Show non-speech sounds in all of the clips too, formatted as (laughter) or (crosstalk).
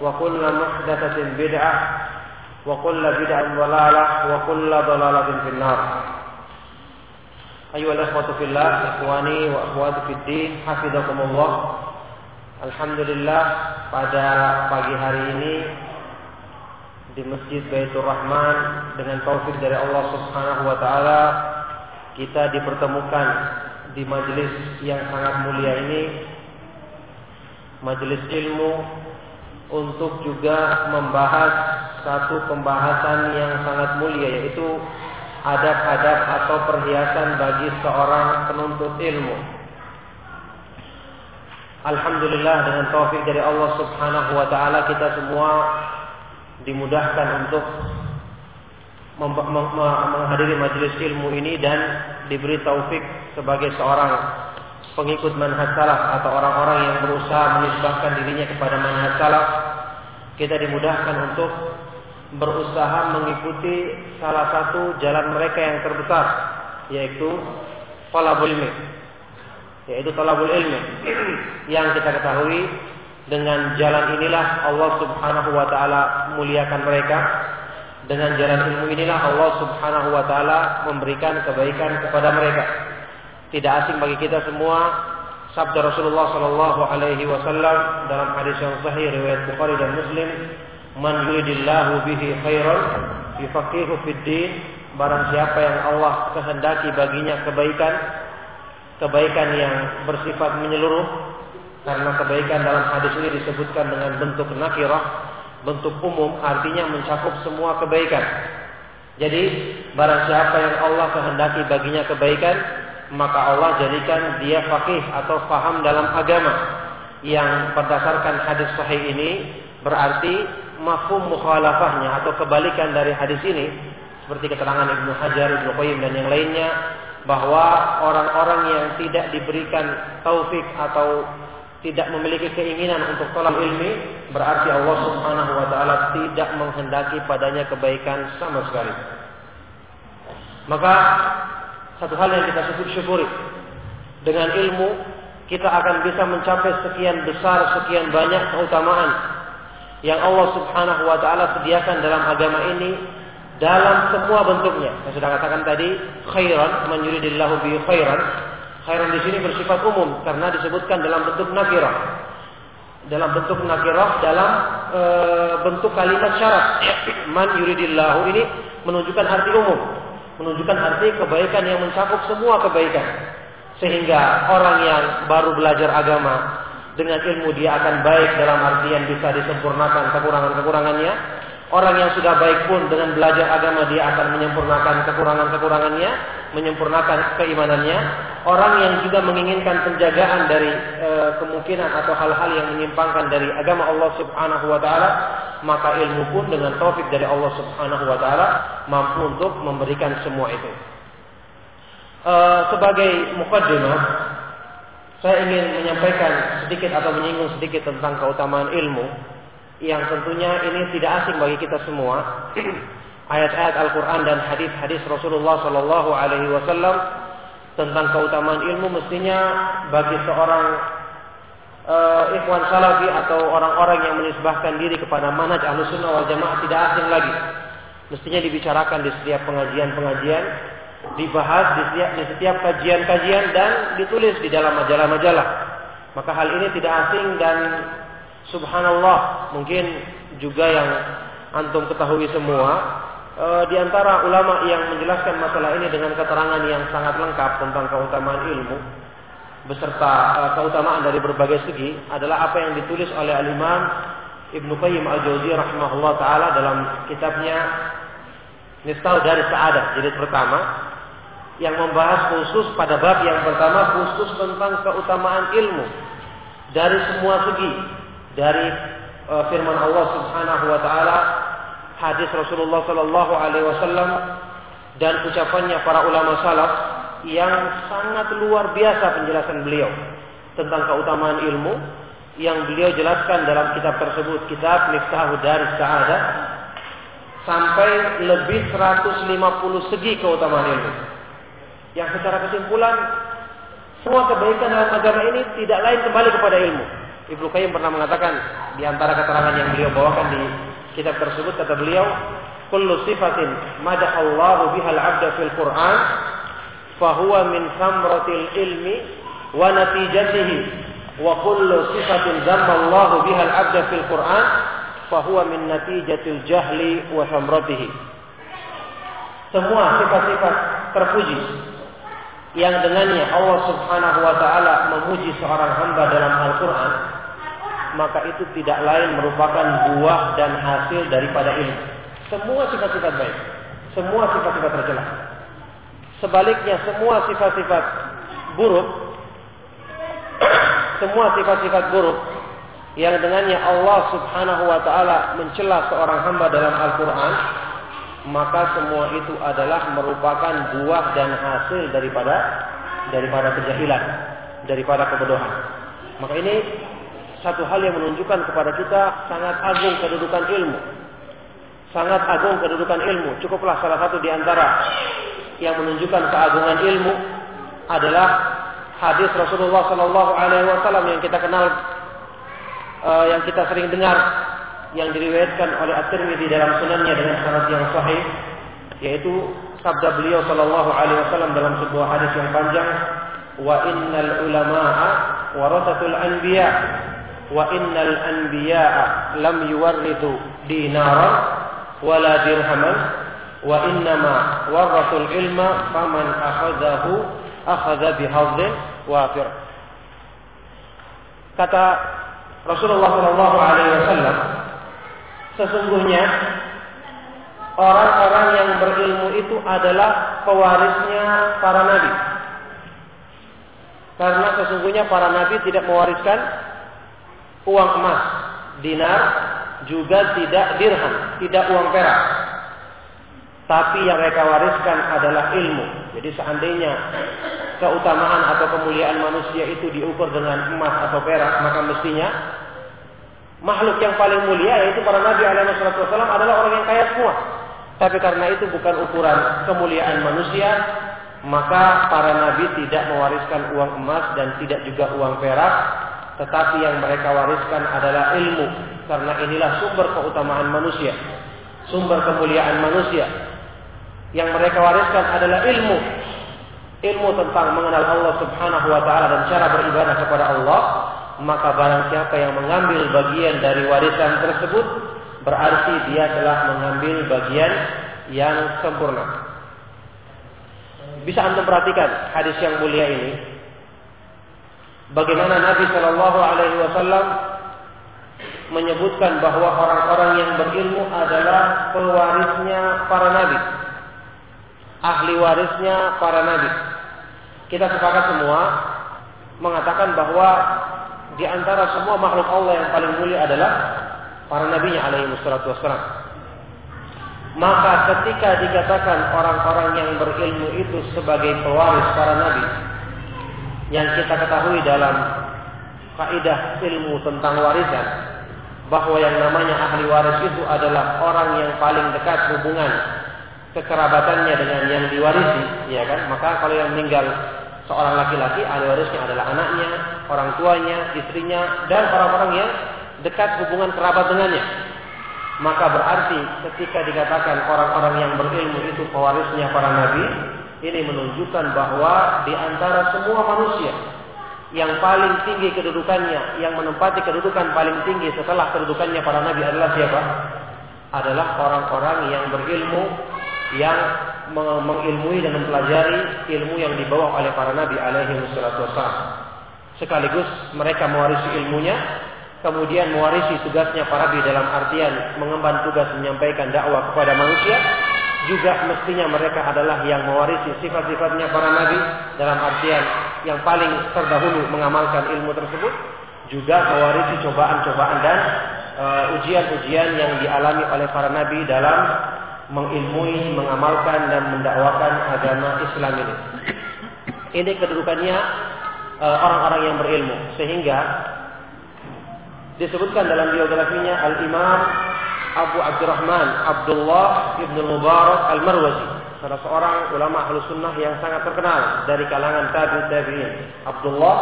وكل محدثة بدعة وكل بدعة ضلالة وكل ضلالة في النار أيها الأخوة في الله إخواني وأخواتي في الدين حفظكم الله Alhamdulillah pada pagi hari ini di Masjid Baitur Rahman dengan taufik dari Allah Subhanahu wa taala kita dipertemukan di majelis yang sangat mulia ini majelis ilmu untuk juga membahas satu pembahasan yang sangat mulia yaitu adab-adab atau perhiasan bagi seorang penuntut ilmu. Alhamdulillah dengan taufik dari Allah Subhanahu wa taala kita semua dimudahkan untuk menghadiri majelis ilmu ini dan diberi taufik sebagai seorang pengikut manhaj salaf atau orang-orang yang berusaha menisbahkan dirinya kepada manhaj salaf kita dimudahkan untuk berusaha mengikuti salah satu jalan mereka yang terbesar yaitu talabul ilmi yaitu talabul ilmi. (clears throat) Yang kita ketahui dengan jalan inilah Allah Subhanahu wa taala muliakan mereka. Dengan jalan ilmu inilah Allah Subhanahu wa taala memberikan kebaikan kepada mereka tidak asing bagi kita semua sabda Rasulullah sallallahu alaihi wasallam dalam hadis yang sahih riwayat Bukhari dan Muslim man yuridillahu bihi khairan yufaqihu fid din. Barang siapa yang Allah kehendaki baginya kebaikan kebaikan yang bersifat menyeluruh karena kebaikan dalam hadis ini disebutkan dengan bentuk nakirah bentuk umum artinya mencakup semua kebaikan. Jadi barang siapa yang Allah kehendaki baginya kebaikan maka Allah jadikan dia fakih atau faham dalam agama yang berdasarkan hadis sahih ini berarti mafhum mukhalafahnya atau kebalikan dari hadis ini seperti keterangan Ibnu Hajar, Ibnu Qayyim dan yang lainnya bahwa orang-orang yang tidak diberikan taufik atau tidak memiliki keinginan untuk tolak ilmi berarti Allah Subhanahu wa taala tidak menghendaki padanya kebaikan sama sekali. Maka satu hal yang kita sebut syukuri. Dengan ilmu kita akan bisa mencapai sekian besar, sekian banyak keutamaan yang Allah Subhanahu wa taala sediakan dalam agama ini dalam semua bentuknya. Saya sudah katakan tadi khairan man yuridillahu bi khairan. Khairan di sini bersifat umum karena disebutkan dalam bentuk nakirah. Dalam bentuk nakirah dalam e, bentuk kalimat syarat. (clears throat) man yuridillahu ini menunjukkan arti umum menunjukkan arti kebaikan yang mencakup semua kebaikan. Sehingga orang yang baru belajar agama dengan ilmu dia akan baik dalam artian bisa disempurnakan kekurangan-kekurangannya. Orang yang sudah baik pun dengan belajar agama dia akan menyempurnakan kekurangan-kekurangannya, menyempurnakan keimanannya. Orang yang juga menginginkan penjagaan dari e, kemungkinan atau hal-hal yang menyimpangkan dari agama Allah Subhanahu wa taala, maka ilmu pun dengan taufik dari Allah Subhanahu wa taala mampu untuk memberikan semua itu. E, sebagai mukaddimah saya ingin menyampaikan sedikit atau menyinggung sedikit tentang keutamaan ilmu yang tentunya ini tidak asing bagi kita semua. (clears throat) Ayat-ayat Al-Quran dan hadis-hadis Rasulullah Sallallahu Alaihi Wasallam tentang keutamaan ilmu mestinya bagi seorang uh, ikhwan salafi atau orang-orang yang menisbahkan diri kepada manhaj ahlu sunnah wal jamaah tidak asing lagi. Mestinya dibicarakan di setiap pengajian-pengajian, dibahas di setiap, di setiap kajian-kajian dan ditulis di dalam majalah-majalah. Maka hal ini tidak asing dan subhanallah. Mungkin juga yang antum ketahui semua e, di antara ulama yang menjelaskan masalah ini dengan keterangan yang sangat lengkap tentang keutamaan ilmu beserta e, keutamaan dari berbagai segi adalah apa yang ditulis oleh al-Imam Ibnu Qayyim Al-Jauziyah rahimahullah taala dalam kitabnya Miftah dari Sa'adah jilid pertama yang membahas khusus pada bab yang pertama khusus tentang keutamaan ilmu dari semua segi dari e, firman Allah Subhanahu wa taala hadis Rasulullah Sallallahu Alaihi Wasallam dan ucapannya para ulama salaf yang sangat luar biasa penjelasan beliau tentang keutamaan ilmu yang beliau jelaskan dalam kitab tersebut kitab Miftahu Dari Sa'adah sampai lebih 150 segi keutamaan ilmu. Yang secara kesimpulan semua kebaikan dalam agama ini tidak lain kembali kepada ilmu Ibnu Qayyim pernah mengatakan di antara keterangan yang beliau bawakan di kitab tersebut kata beliau kullu sifatin madahallahu bihal abda fil Qur'an fahuwa min samratil ilmi wa natijatihi wa kullu sifatin zammallahu bihal abda fil Qur'an fahuwa min natijatil jahli wa samratihi semua sifat-sifat terpuji yang dengannya Allah Subhanahu wa taala memuji seorang hamba dalam Al-Qur'an maka itu tidak lain merupakan buah dan hasil daripada ilmu. Semua sifat-sifat baik, semua sifat-sifat tercela. Sebaliknya semua sifat-sifat buruk, (coughs) semua sifat-sifat buruk yang dengannya Allah Subhanahu wa taala mencela seorang hamba dalam Al-Qur'an, maka semua itu adalah merupakan buah dan hasil daripada daripada kejahilan, daripada kebodohan. Maka ini satu hal yang menunjukkan kepada kita sangat agung kedudukan ilmu. Sangat agung kedudukan ilmu. Cukuplah salah satu di antara yang menunjukkan keagungan ilmu adalah hadis Rasulullah Sallallahu Alaihi Wasallam yang kita kenal, uh, yang kita sering dengar, yang diriwayatkan oleh At-Tirmidzi dalam sunannya dengan sanad yang sahih, yaitu sabda beliau Sallallahu Alaihi Wasallam dalam sebuah hadis yang panjang, wa innal ulama'a warasatul anbiya wa innal anbiya'a lam yuwarrithu dinaran wala dirhaman. Wa innama warathul ilma faman akhadhahu akhadha bihadzin wafir. Kata Rasulullah Shallallahu Alaihi Wasallam sesungguhnya orang-orang yang berilmu itu adalah pewarisnya para nabi. Karena sesungguhnya para nabi tidak mewariskan uang emas, dinar, juga tidak dirham, tidak uang perak. Tapi yang mereka wariskan adalah ilmu. Jadi seandainya keutamaan atau kemuliaan manusia itu diukur dengan emas atau perak, maka mestinya makhluk yang paling mulia yaitu para nabi alaihi wasallam adalah orang yang kaya semua. Tapi karena itu bukan ukuran kemuliaan manusia, maka para nabi tidak mewariskan uang emas dan tidak juga uang perak, tetapi yang mereka wariskan adalah ilmu karena inilah sumber keutamaan manusia, sumber kemuliaan manusia. Yang mereka wariskan adalah ilmu. Ilmu tentang mengenal Allah Subhanahu wa taala dan cara beribadah kepada Allah, maka barang siapa yang mengambil bagian dari warisan tersebut berarti dia telah mengambil bagian yang sempurna. Bisa Anda perhatikan hadis yang mulia ini Bagaimana Nabi Shallallahu Alaihi Wasallam menyebutkan bahwa orang-orang yang berilmu adalah pewarisnya para nabi, ahli warisnya para nabi. Kita sepakat semua mengatakan bahwa di antara semua makhluk Allah yang paling mulia adalah para nabinya alaihi wassalam. Maka ketika dikatakan orang-orang yang berilmu itu sebagai pewaris para nabi, yang kita ketahui dalam kaidah ilmu tentang warisan bahwa yang namanya ahli waris itu adalah orang yang paling dekat hubungan kekerabatannya dengan yang diwarisi, ya kan? Maka kalau yang meninggal seorang laki-laki, ahli warisnya adalah anaknya, orang tuanya, istrinya, dan orang-orang yang dekat hubungan kerabat dengannya. Maka berarti ketika dikatakan orang-orang yang berilmu itu pewarisnya para nabi, ini menunjukkan bahwa di antara semua manusia yang paling tinggi kedudukannya, yang menempati kedudukan paling tinggi setelah kedudukannya para nabi adalah siapa? Adalah orang-orang yang berilmu yang mengilmui dan mempelajari ilmu yang dibawa oleh para nabi alaihi wassalam. Sekaligus mereka mewarisi ilmunya, kemudian mewarisi tugasnya para nabi dalam artian mengemban tugas menyampaikan dakwah kepada manusia, juga mestinya mereka adalah yang mewarisi sifat-sifatnya para nabi dalam artian yang paling terdahulu mengamalkan ilmu tersebut, juga mewarisi cobaan-cobaan dan uh, ujian-ujian uh, yang dialami oleh para nabi dalam mengilmui, mengamalkan dan mendakwakan agama Islam ini. Ini kedudukannya uh, orang-orang uh, yang berilmu sehingga disebutkan dalam biografinya Al-Imam Abu Abdurrahman Abdullah Ibn Mubarak Al-Marwazi salah seorang ulama ahlu sunnah yang sangat terkenal dari kalangan tabi'in tabi'in Abdullah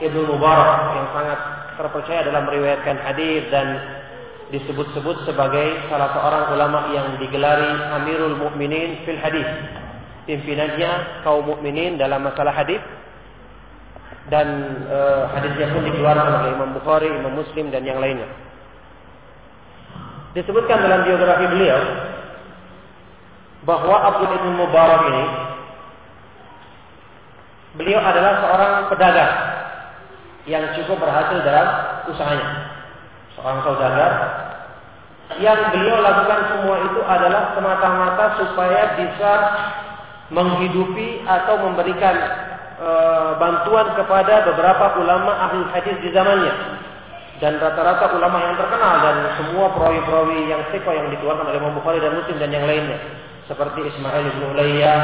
Ibn Mubarak yang sangat terpercaya dalam meriwayatkan hadis dan disebut-sebut sebagai salah seorang ulama yang digelari Amirul Mukminin fil hadis. Pimpinannya kaum mukminin dalam masalah hadis dan e, hadisnya pun dikeluarkan oleh Imam Bukhari, Imam Muslim dan yang lainnya. Disebutkan dalam biografi beliau bahwa Abdul Ibn Mubarak ini beliau adalah seorang pedagang yang cukup berhasil dalam usahanya. Seorang saudagar yang beliau lakukan semua itu adalah semata-mata supaya bisa menghidupi atau memberikan e, bantuan kepada beberapa ulama ahli hadis di zamannya dan rata-rata ulama yang terkenal dan semua perawi-perawi yang seko yang dikeluarkan oleh Imam Bukhari dan Muslim dan yang lainnya seperti Ismail bin Ulayyah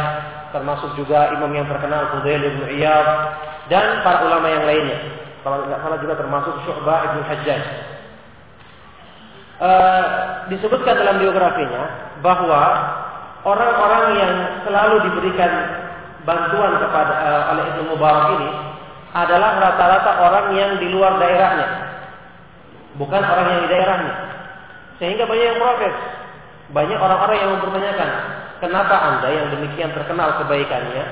termasuk juga imam yang terkenal Fudail bin Iyad dan para ulama yang lainnya. Kalau tidak salah juga termasuk Syu'bah bin Hajjaj. E, disebutkan dalam biografinya bahwa orang-orang yang selalu diberikan bantuan kepada e, oleh Ibnu Mubarak ini adalah rata-rata orang yang di luar daerahnya, bukan orang yang di daerahnya. Sehingga banyak yang protes. Banyak orang-orang yang mempertanyakan, kenapa anda yang demikian terkenal kebaikannya,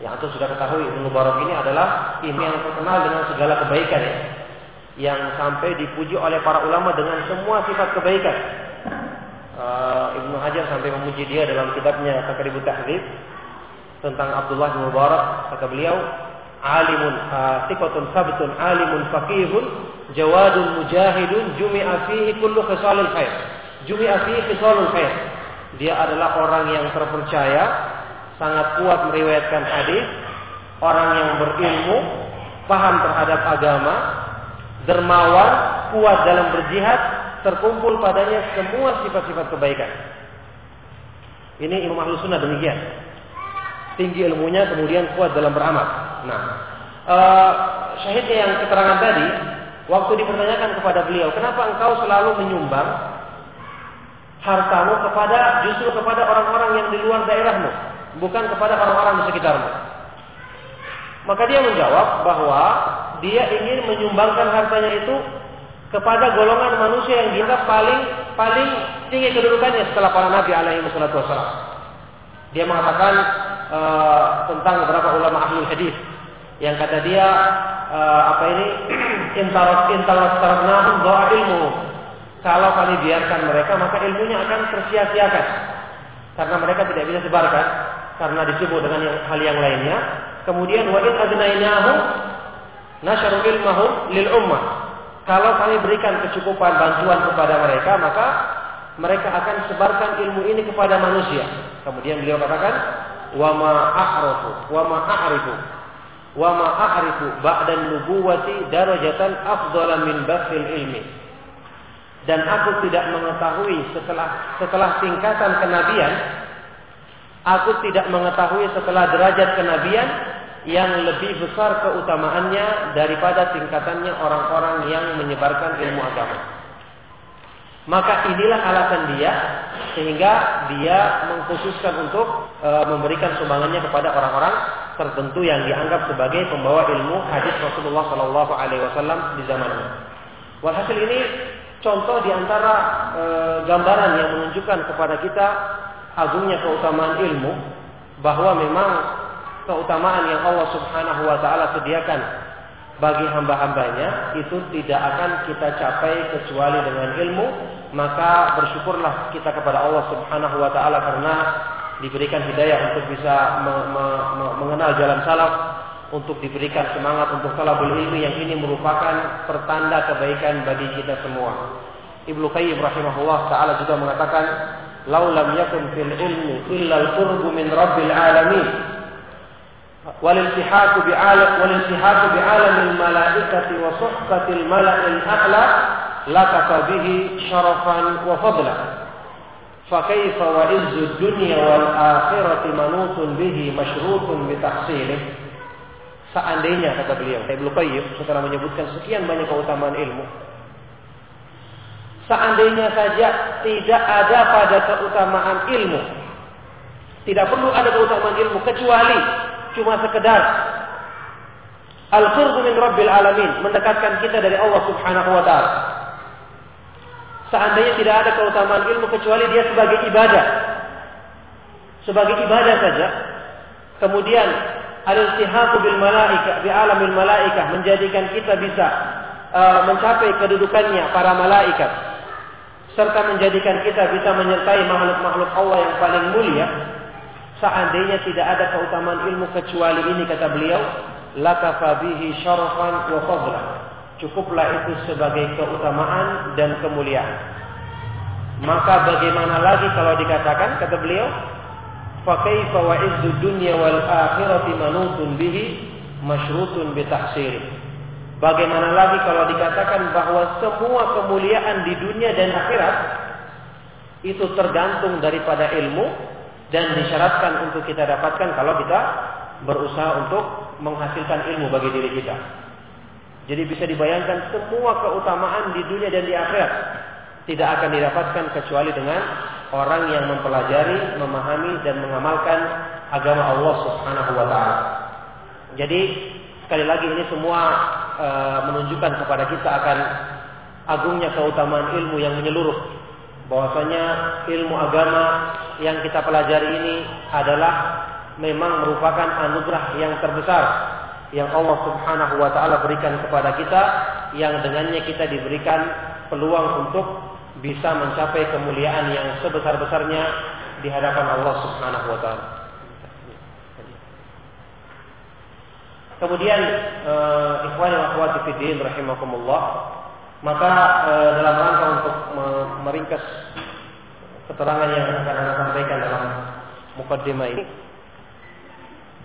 yang itu sudah ketahui Ibnu Mubarak ini adalah ini yang terkenal dengan segala kebaikan ya yang sampai dipuji oleh para ulama dengan semua sifat kebaikan. Uh, Ibnu Hajar sampai memuji dia dalam kitabnya Takribut Tahdzib tentang Abdullah bin Mubarak kata beliau alimun thiqatun sabtun alimun faqihun jawadun mujahidun jumi'a fihi kullu khisalul khair jumi'a fihi khisalul khair dia adalah orang yang terpercaya sangat kuat meriwayatkan hadis orang yang berilmu paham terhadap agama dermawan, kuat dalam berjihad, terkumpul padanya semua sifat-sifat kebaikan. Ini Imam Ahlus Sunnah demikian. Tinggi ilmunya kemudian kuat dalam beramal. Nah, uh, syahidnya yang keterangan tadi, waktu dipertanyakan kepada beliau, kenapa engkau selalu menyumbang hartamu kepada justru kepada orang-orang yang di luar daerahmu, bukan kepada orang-orang di sekitarmu? Maka dia menjawab bahwa dia ingin menyumbangkan hartanya itu kepada golongan manusia yang dianggap paling paling tinggi kedudukannya setelah para nabi alaihi wasallam. Dia mengatakan uh, tentang beberapa ulama ahli hadis yang kata dia uh, apa ini intarat taraknahum doa ilmu. Kalau kami biarkan mereka maka ilmunya akan tersia-siakan karena mereka tidak bisa sebarkan karena disebut dengan yang, hal yang lainnya. Kemudian wa in adnainahum nasyaru ilmahum lil ummah. Kalau kami berikan kecukupan bantuan kepada mereka, maka mereka akan sebarkan ilmu ini kepada manusia. Kemudian beliau katakan, wa ma a'rafu wa ma a'rifu wa ma a'rifu ba'da nubuwati darajatan afdala min basil ilmi. Dan aku tidak mengetahui setelah setelah tingkatan kenabian, aku tidak mengetahui setelah derajat kenabian yang lebih besar keutamaannya daripada tingkatannya orang-orang yang menyebarkan ilmu agama. Maka inilah alasan dia sehingga dia mengkhususkan untuk e, memberikan sumbangannya kepada orang-orang tertentu yang dianggap sebagai pembawa ilmu hadis Rasulullah Shallallahu Alaihi Wasallam di zamannya. Walhasil ini contoh di antara e, gambaran yang menunjukkan kepada kita agungnya keutamaan ilmu bahwa memang keutamaan yang Allah Subhanahu wa taala sediakan bagi hamba-hambanya itu tidak akan kita capai kecuali dengan ilmu maka bersyukurlah kita kepada Allah Subhanahu wa taala karena diberikan hidayah untuk bisa me me me mengenal jalan salaf untuk diberikan semangat untuk talabul ilmi yang ini merupakan pertanda kebaikan bagi kita semua. Ibnu Qayyim rahimahullah taala juga mengatakan, "Lau lam yakun fil ilmi illa al-qurbu min rabbil alamin." والالتحاق بعالم والالتحاق بعالم الملائكة وصحبة الملأ الأعلى لكف به شرفا وفضلا فكيف وعز الدنيا والآخرة منوط به مشروط بتحصيله Seandainya kata beliau, Ibnu Qayyim setelah menyebutkan sekian banyak keutamaan ilmu, seandainya saja tidak ada pada keutamaan ilmu, tidak perlu ada keutamaan ilmu kecuali cuma sekedar al-qurbu min rabbil alamin, mendekatkan kita dari Allah Subhanahu wa taala. Seandainya tidak ada keutamaan ilmu kecuali dia sebagai ibadah. Sebagai ibadah saja. Kemudian al-iltihaqu bil malaika bi alamil malaikah menjadikan kita bisa uh, mencapai kedudukannya para malaikat serta menjadikan kita bisa menyertai makhluk-makhluk Allah yang paling mulia seandainya tidak ada keutamaan ilmu kecuali ini kata beliau lakafa bihi syarafan wa fadlan. Cukuplah itu sebagai keutamaan dan kemuliaan. Maka bagaimana lagi kalau dikatakan kata beliau fa kaifa wa izzu dunya wal akhirati manutun bihi masyrutun bi Bagaimana lagi kalau dikatakan bahwa semua kemuliaan di dunia dan akhirat itu tergantung daripada ilmu dan disyaratkan untuk kita dapatkan kalau kita berusaha untuk menghasilkan ilmu bagi diri kita. Jadi bisa dibayangkan semua keutamaan di dunia dan di akhirat tidak akan didapatkan kecuali dengan orang yang mempelajari, memahami dan mengamalkan agama Allah Subhanahu wa taala. Jadi sekali lagi ini semua e, menunjukkan kepada kita akan agungnya keutamaan ilmu yang menyeluruh bahwasanya ilmu agama yang kita pelajari ini adalah memang merupakan anugerah yang terbesar yang Allah Subhanahu wa taala berikan kepada kita yang dengannya kita diberikan peluang untuk bisa mencapai kemuliaan yang sebesar-besarnya di hadapan Allah Subhanahu wa taala. Kemudian uh, ikhwan wa akhwati fiddin rahimakumullah maka e, dalam rangka untuk meringkas keterangan yang akan Anda sampaikan dalam mukaddimah ini,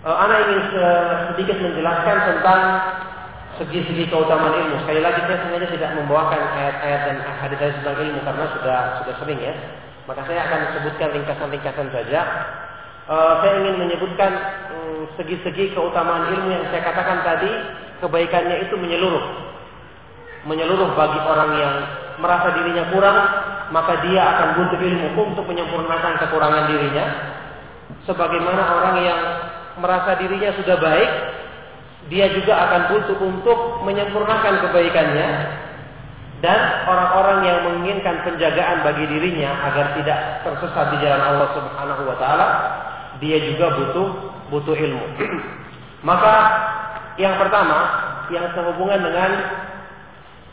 e, Anda ingin sedikit menjelaskan tentang segi-segi keutamaan ilmu. Sekali lagi saya sengaja tidak membawakan ayat-ayat dan hadis-hadis tentang ilmu karena sudah sudah sering ya. Maka saya akan sebutkan ringkasan-ringkasan saja. E, saya ingin menyebutkan mm, segi-segi keutamaan ilmu yang saya katakan tadi kebaikannya itu menyeluruh menyeluruh bagi orang yang merasa dirinya kurang, maka dia akan butuh ilmu untuk menyempurnakan kekurangan dirinya. Sebagaimana orang yang merasa dirinya sudah baik, dia juga akan butuh untuk menyempurnakan kebaikannya. Dan orang-orang yang menginginkan penjagaan bagi dirinya agar tidak tersesat di jalan Allah Subhanahu wa taala, dia juga butuh butuh ilmu. (clears throat) Maka yang pertama yang sehubungan dengan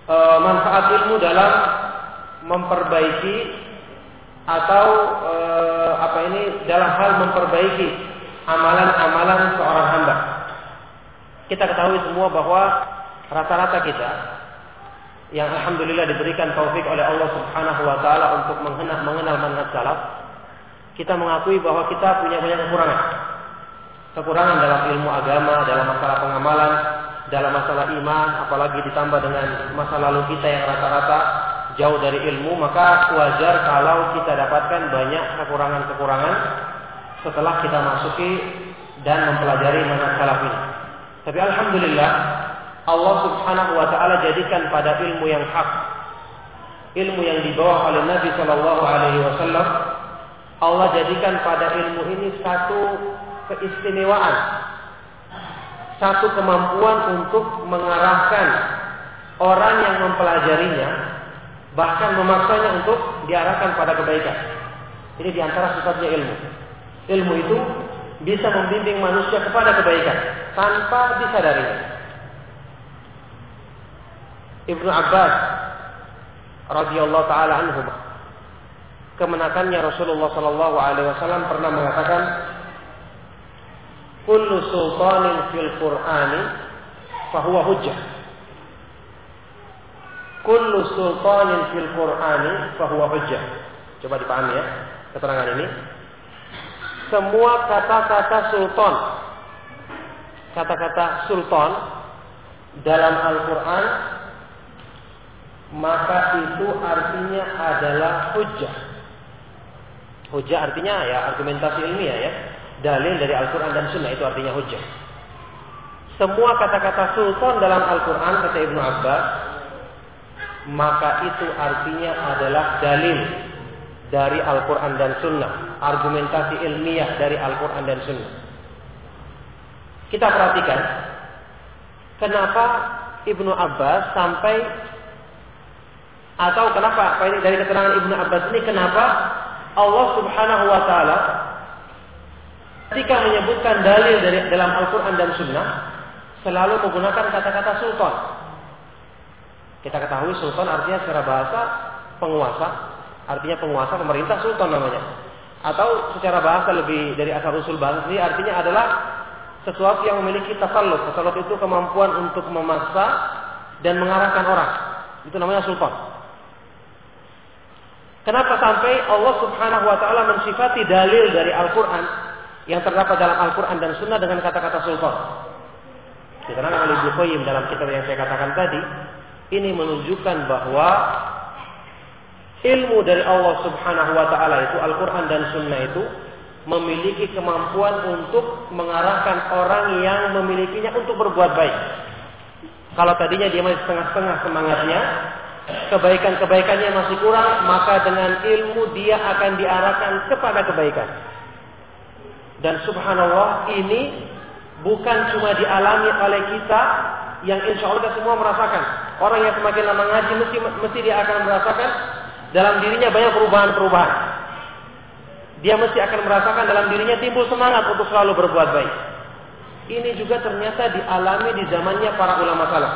e, manfaat ilmu dalam memperbaiki atau e, apa ini dalam hal memperbaiki amalan-amalan seorang hamba. Kita ketahui semua bahwa rata-rata kita yang alhamdulillah diberikan taufik oleh Allah Subhanahu wa taala untuk mengenal mengenal manhaj salaf, kita mengakui bahwa kita punya banyak kekurangan. Kekurangan dalam ilmu agama, dalam masalah pengamalan, dalam masalah iman, apalagi ditambah dengan masa lalu kita yang rata-rata jauh dari ilmu, maka wajar kalau kita dapatkan banyak kekurangan-kekurangan setelah kita masuki dan mempelajari manhaj salaf ini. Tapi alhamdulillah Allah Subhanahu wa taala jadikan pada ilmu yang hak ilmu yang dibawa oleh Nabi Shallallahu Alaihi Wasallam, Allah jadikan pada ilmu ini satu keistimewaan, satu kemampuan untuk mengarahkan orang yang mempelajarinya, bahkan memaksanya untuk diarahkan pada kebaikan. Ini di antara sifatnya ilmu. Ilmu itu bisa membimbing manusia kepada kebaikan tanpa disadarinya. Ibnu Abbas radhiyallahu taala anhu kemenakannya Rasulullah sallallahu alaihi wasallam pernah mengatakan kullu sultanin fil qur'ani fahuwa hujjah kullu sultanin fil qur'ani fahuwa hujjah coba dipahami ya keterangan ini semua kata-kata sultan kata-kata sultan dalam Al-Qur'an maka itu artinya adalah hujjah. Hujjah artinya ya argumentasi ilmiah ya. Dalil dari Al-Quran dan Sunnah itu artinya hujjah. Semua kata-kata sultan dalam Al-Quran kata Ibnu Abbas maka itu artinya adalah dalil dari Al-Quran dan Sunnah. Argumentasi ilmiah dari Al-Quran dan Sunnah. Kita perhatikan kenapa Ibnu Abbas sampai atau kenapa dari keterangan Ibnu Abbas ini kenapa Allah Subhanahu wa taala ketika menyebutkan dalil dari dalam Al-Qur'an dan Sunnah selalu menggunakan kata-kata sultan. Kita ketahui sultan artinya secara bahasa penguasa, artinya penguasa pemerintah sultan namanya. Atau secara bahasa lebih dari asal usul bahasa ini artinya adalah sesuatu yang memiliki tasallut. Tasallut itu kemampuan untuk memaksa dan mengarahkan orang. Itu namanya sultan. Kenapa sampai Allah Subhanahu wa taala mensifati dalil dari Al-Qur'an yang terdapat dalam Al-Qur'an dan Sunnah dengan kata-kata sultan? Diterangkan oleh Ibnu Qayyim dalam kitab yang saya katakan tadi, ini menunjukkan bahwa ilmu dari Allah Subhanahu wa taala itu Al-Qur'an dan Sunnah itu memiliki kemampuan untuk mengarahkan orang yang memilikinya untuk berbuat baik. Kalau tadinya dia masih setengah-setengah semangatnya, kebaikan-kebaikannya masih kurang, maka dengan ilmu dia akan diarahkan kepada kebaikan. Dan subhanallah ini bukan cuma dialami oleh kita yang insya Allah kita semua merasakan. Orang yang semakin lama ngaji mesti, mesti dia akan merasakan dalam dirinya banyak perubahan-perubahan. Dia mesti akan merasakan dalam dirinya timbul semangat untuk selalu berbuat baik. Ini juga ternyata dialami di zamannya para ulama salaf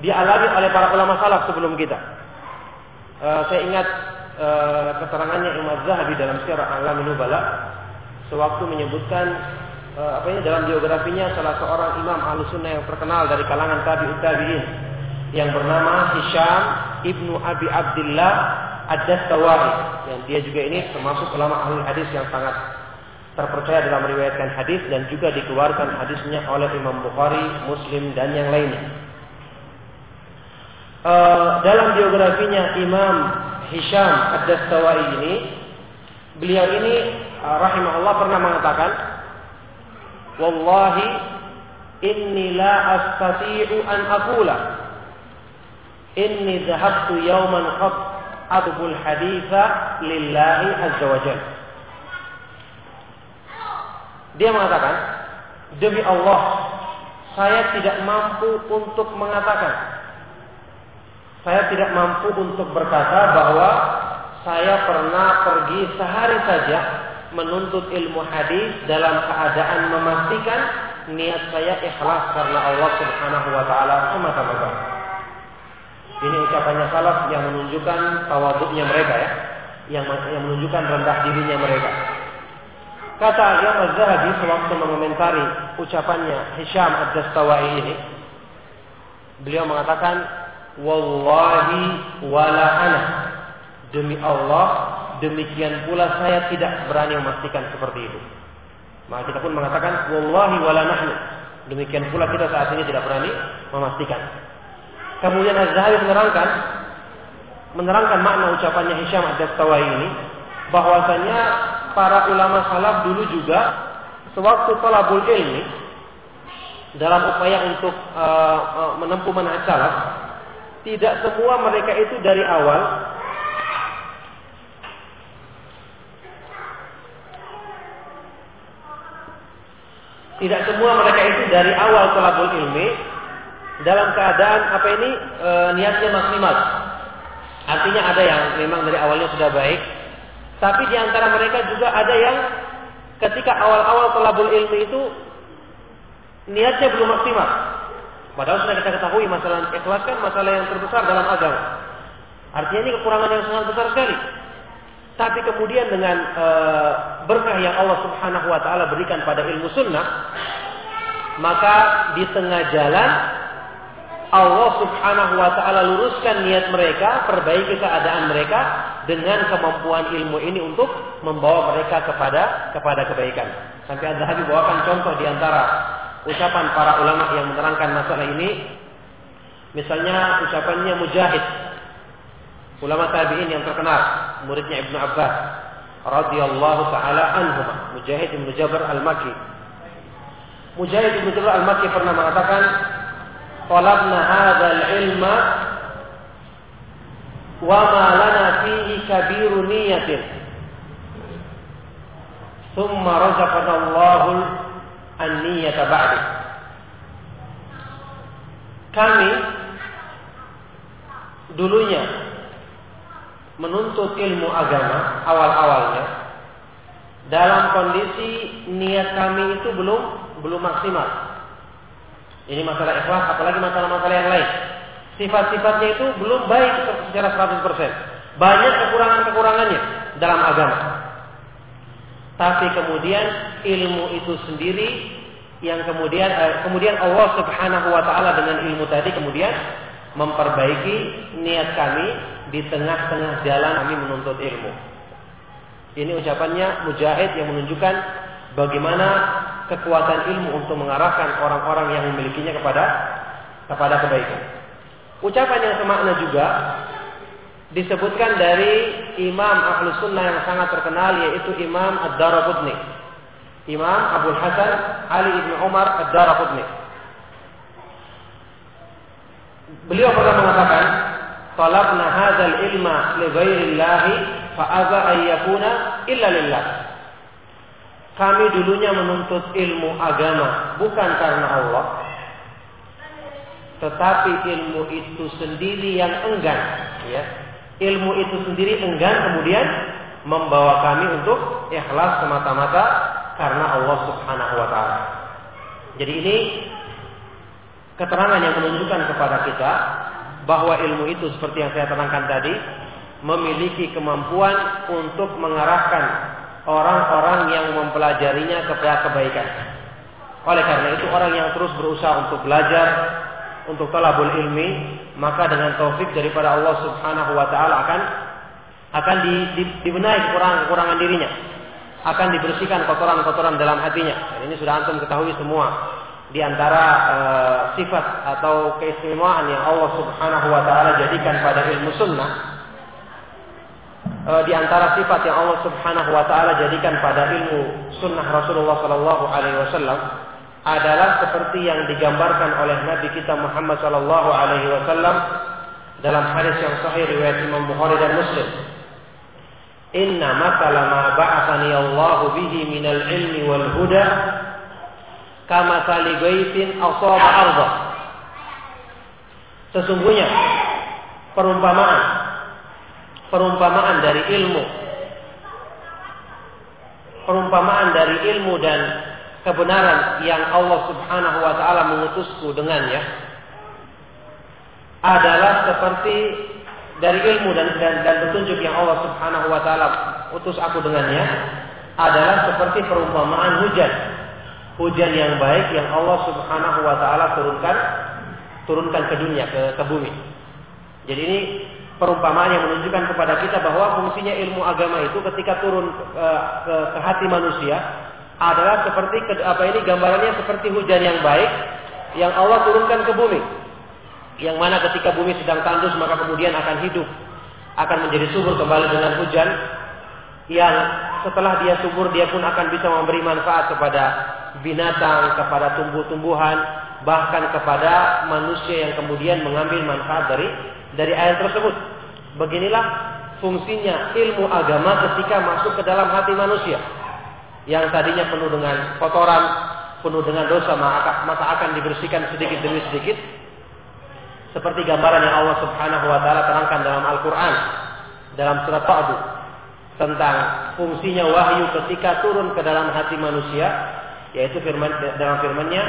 dialami oleh para ulama salaf sebelum kita. Uh, saya ingat uh, keterangannya Imam Zahabi dalam Sirah Alam Nubala sewaktu menyebutkan uh, apa ini dalam biografinya salah seorang imam Ahlussunnah yang terkenal dari kalangan tabi'ut tabi'in yang bernama Hisham Ibnu Abi Abdullah Ad-Dastawai yang dia juga ini termasuk ulama ahli hadis yang sangat terpercaya dalam meriwayatkan hadis dan juga dikeluarkan hadisnya oleh Imam Bukhari, Muslim dan yang lainnya. Uh, dalam biografinya Imam Hisham Ad-Dastawai ini, beliau ini rahimahullah pernah mengatakan, "Wallahi inni la astati'u an aqula inni dhahabtu yawman qad adbul haditha lillahi azza wa jalla." Dia mengatakan, "Demi Allah, saya tidak mampu untuk mengatakan saya tidak mampu untuk berkata bahwa saya pernah pergi sehari saja menuntut ilmu hadis dalam keadaan memastikan niat saya ikhlas karena Allah Subhanahu wa taala semata-mata. Ini ucapannya salaf yang menunjukkan tawaduknya mereka ya, yang yang menunjukkan rendah dirinya mereka. Kata Imam Az-Zahabi sewaktu mengomentari ucapannya Hisham Ad-Dastawai ini, beliau mengatakan wallahi wala ana demi Allah demikian pula saya tidak berani memastikan seperti itu. Maka kita pun mengatakan wallahi wala nahnu. Demikian pula kita saat ini tidak berani memastikan. Kemudian Az-Zahabi menerangkan menerangkan makna ucapannya Hisham ad-Dastawai ini bahwasanya para ulama salaf dulu juga sewaktu talabul ilmi dalam upaya untuk uh, uh, menempuh manhaj salaf tidak semua mereka itu dari awal tidak semua mereka itu dari awal tolabul ilmi dalam keadaan apa ini e, niatnya maksimal. Artinya ada yang memang dari awalnya sudah baik, tapi di antara mereka juga ada yang ketika awal-awal tolabul ilmi itu niatnya belum maksimal. Padahal sudah kita ketahui masalah ikhlas kan masalah yang terbesar dalam agama. Artinya ini kekurangan yang sangat besar sekali. Tapi kemudian dengan e, berkah yang Allah Subhanahu wa taala berikan pada ilmu sunnah, maka di tengah jalan Allah Subhanahu wa taala luruskan niat mereka, perbaiki keadaan mereka dengan kemampuan ilmu ini untuk membawa mereka kepada kepada kebaikan. Sampai ada Habib bawakan contoh di antara ucapan para ulama yang menerangkan masalah ini. Misalnya ucapannya Mujahid ulama tabi'in yang terkenal, muridnya Ibnu Abbas radhiyallahu taala anhu, Mujahid bin Jabir Al-Makki. Mujahid bin Jabir Al-Makki pernah mengatakan, "Talabna hadzal ilma wa ma lana fihi kabiru niyatin." Thumma razaqana Allahu an-niyata ba'di. Kami dulunya menuntut ilmu agama awal-awalnya dalam kondisi niat kami itu belum belum maksimal. Ini masalah ikhlas, apalagi masalah-masalah yang lain. Sifat-sifatnya itu belum baik secara 100%. Banyak kekurangan-kekurangannya dalam agama. Tapi kemudian ilmu itu sendiri yang kemudian eh, kemudian Allah Subhanahu wa taala dengan ilmu tadi kemudian memperbaiki niat kami di tengah-tengah jalan kami menuntut ilmu. Ini ucapannya Mujahid yang menunjukkan bagaimana kekuatan ilmu untuk mengarahkan orang-orang yang memilikinya kepada kepada kebaikan. Ucapan yang semakna juga disebutkan dari Imam Ahlus Sunnah yang sangat terkenal yaitu Imam Ad-Darqutni. Imam Abu Hasan Ali ibn Umar Ad-Darqutni. Beliau pernah mengatakan, talabna hadzal ilma li ghairillah fa aba an yakuna illa lillah. Kami dulunya menuntut ilmu agama bukan karena Allah, tetapi ilmu itu sendiri yang enggan, ya. Ilmu itu sendiri enggan kemudian membawa kami untuk ikhlas semata-mata karena Allah Subhanahu wa taala. Jadi ini keterangan yang menunjukkan kepada kita bahwa ilmu itu seperti yang saya terangkan tadi memiliki kemampuan untuk mengarahkan orang-orang yang mempelajarinya kepada kebaikan. Oleh karena itu orang yang terus berusaha untuk belajar untuk talabul ilmi, maka dengan taufik daripada Allah Subhanahu wa taala akan akan di, di, dibenahi kekurangan-kekurangan dirinya. Akan dibersihkan kotoran-kotoran dalam hatinya. Dan ini sudah antum ketahui semua di antara uh, sifat atau keistimewaan yang Allah Subhanahu wa taala jadikan pada ilmu sunnah uh, di antara sifat yang Allah Subhanahu wa taala jadikan pada ilmu sunnah Rasulullah sallallahu alaihi wasallam adalah seperti yang digambarkan oleh Nabi kita Muhammad sallallahu alaihi wasallam dalam hadis yang sahih riwayat Imam Bukhari dan Muslim. Inna matala ma ba'athani Allah bihi minal ilmi wal huda kama sali gaitin asaba arda. Sesungguhnya perumpamaan perumpamaan dari ilmu perumpamaan dari ilmu dan kebenaran yang Allah Subhanahu wa taala mengutusku dengannya adalah seperti dari ilmu dan, dan dan petunjuk yang Allah Subhanahu wa taala utus aku dengannya adalah seperti perumpamaan hujan hujan yang baik yang Allah Subhanahu wa taala turunkan turunkan ke dunia ke, ke bumi. Jadi ini perumpamaan yang menunjukkan kepada kita bahwa fungsinya ilmu agama itu ketika turun ke, ke, ke hati manusia adalah seperti apa ini gambarannya seperti hujan yang baik yang Allah turunkan ke bumi. Yang mana ketika bumi sedang tandus maka kemudian akan hidup, akan menjadi subur kembali dengan hujan yang setelah dia subur dia pun akan bisa memberi manfaat kepada binatang, kepada tumbuh-tumbuhan bahkan kepada manusia yang kemudian mengambil manfaat dari dari ayat tersebut. Beginilah fungsinya ilmu agama ketika masuk ke dalam hati manusia yang tadinya penuh dengan kotoran, penuh dengan dosa maka, maka akan dibersihkan sedikit demi sedikit seperti gambaran yang Allah Subhanahu wa taala terangkan dalam Al-Qur'an dalam surat Ta'du tentang fungsinya wahyu ketika turun ke dalam hati manusia yaitu firman dalam firman-Nya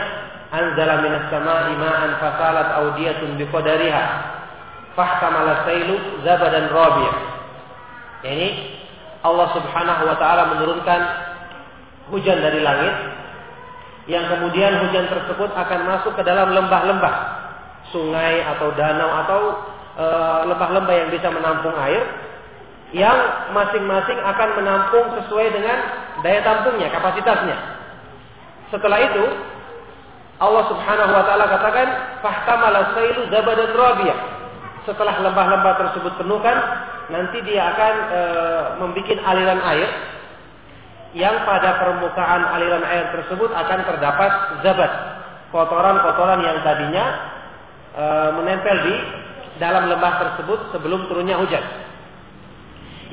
anzala minas sama'i ma'an fasalat awdiyatun biqadariha fahtamala sailu zabadan rabi' ini Allah Subhanahu wa taala menurunkan hujan dari langit yang kemudian hujan tersebut akan masuk ke dalam lembah-lembah sungai atau danau atau e, lembah-lembah yang bisa menampung air yang masing-masing akan menampung sesuai dengan daya tampungnya, kapasitasnya. Setelah itu Allah Subhanahu wa taala katakan fahtamala sailu zabadan rabiyah. Setelah lembah-lembah tersebut penuh kan nanti dia akan e, membuat aliran air yang pada permukaan aliran air tersebut akan terdapat zabat, kotoran-kotoran yang tadinya e, menempel di dalam lembah tersebut sebelum turunnya hujan.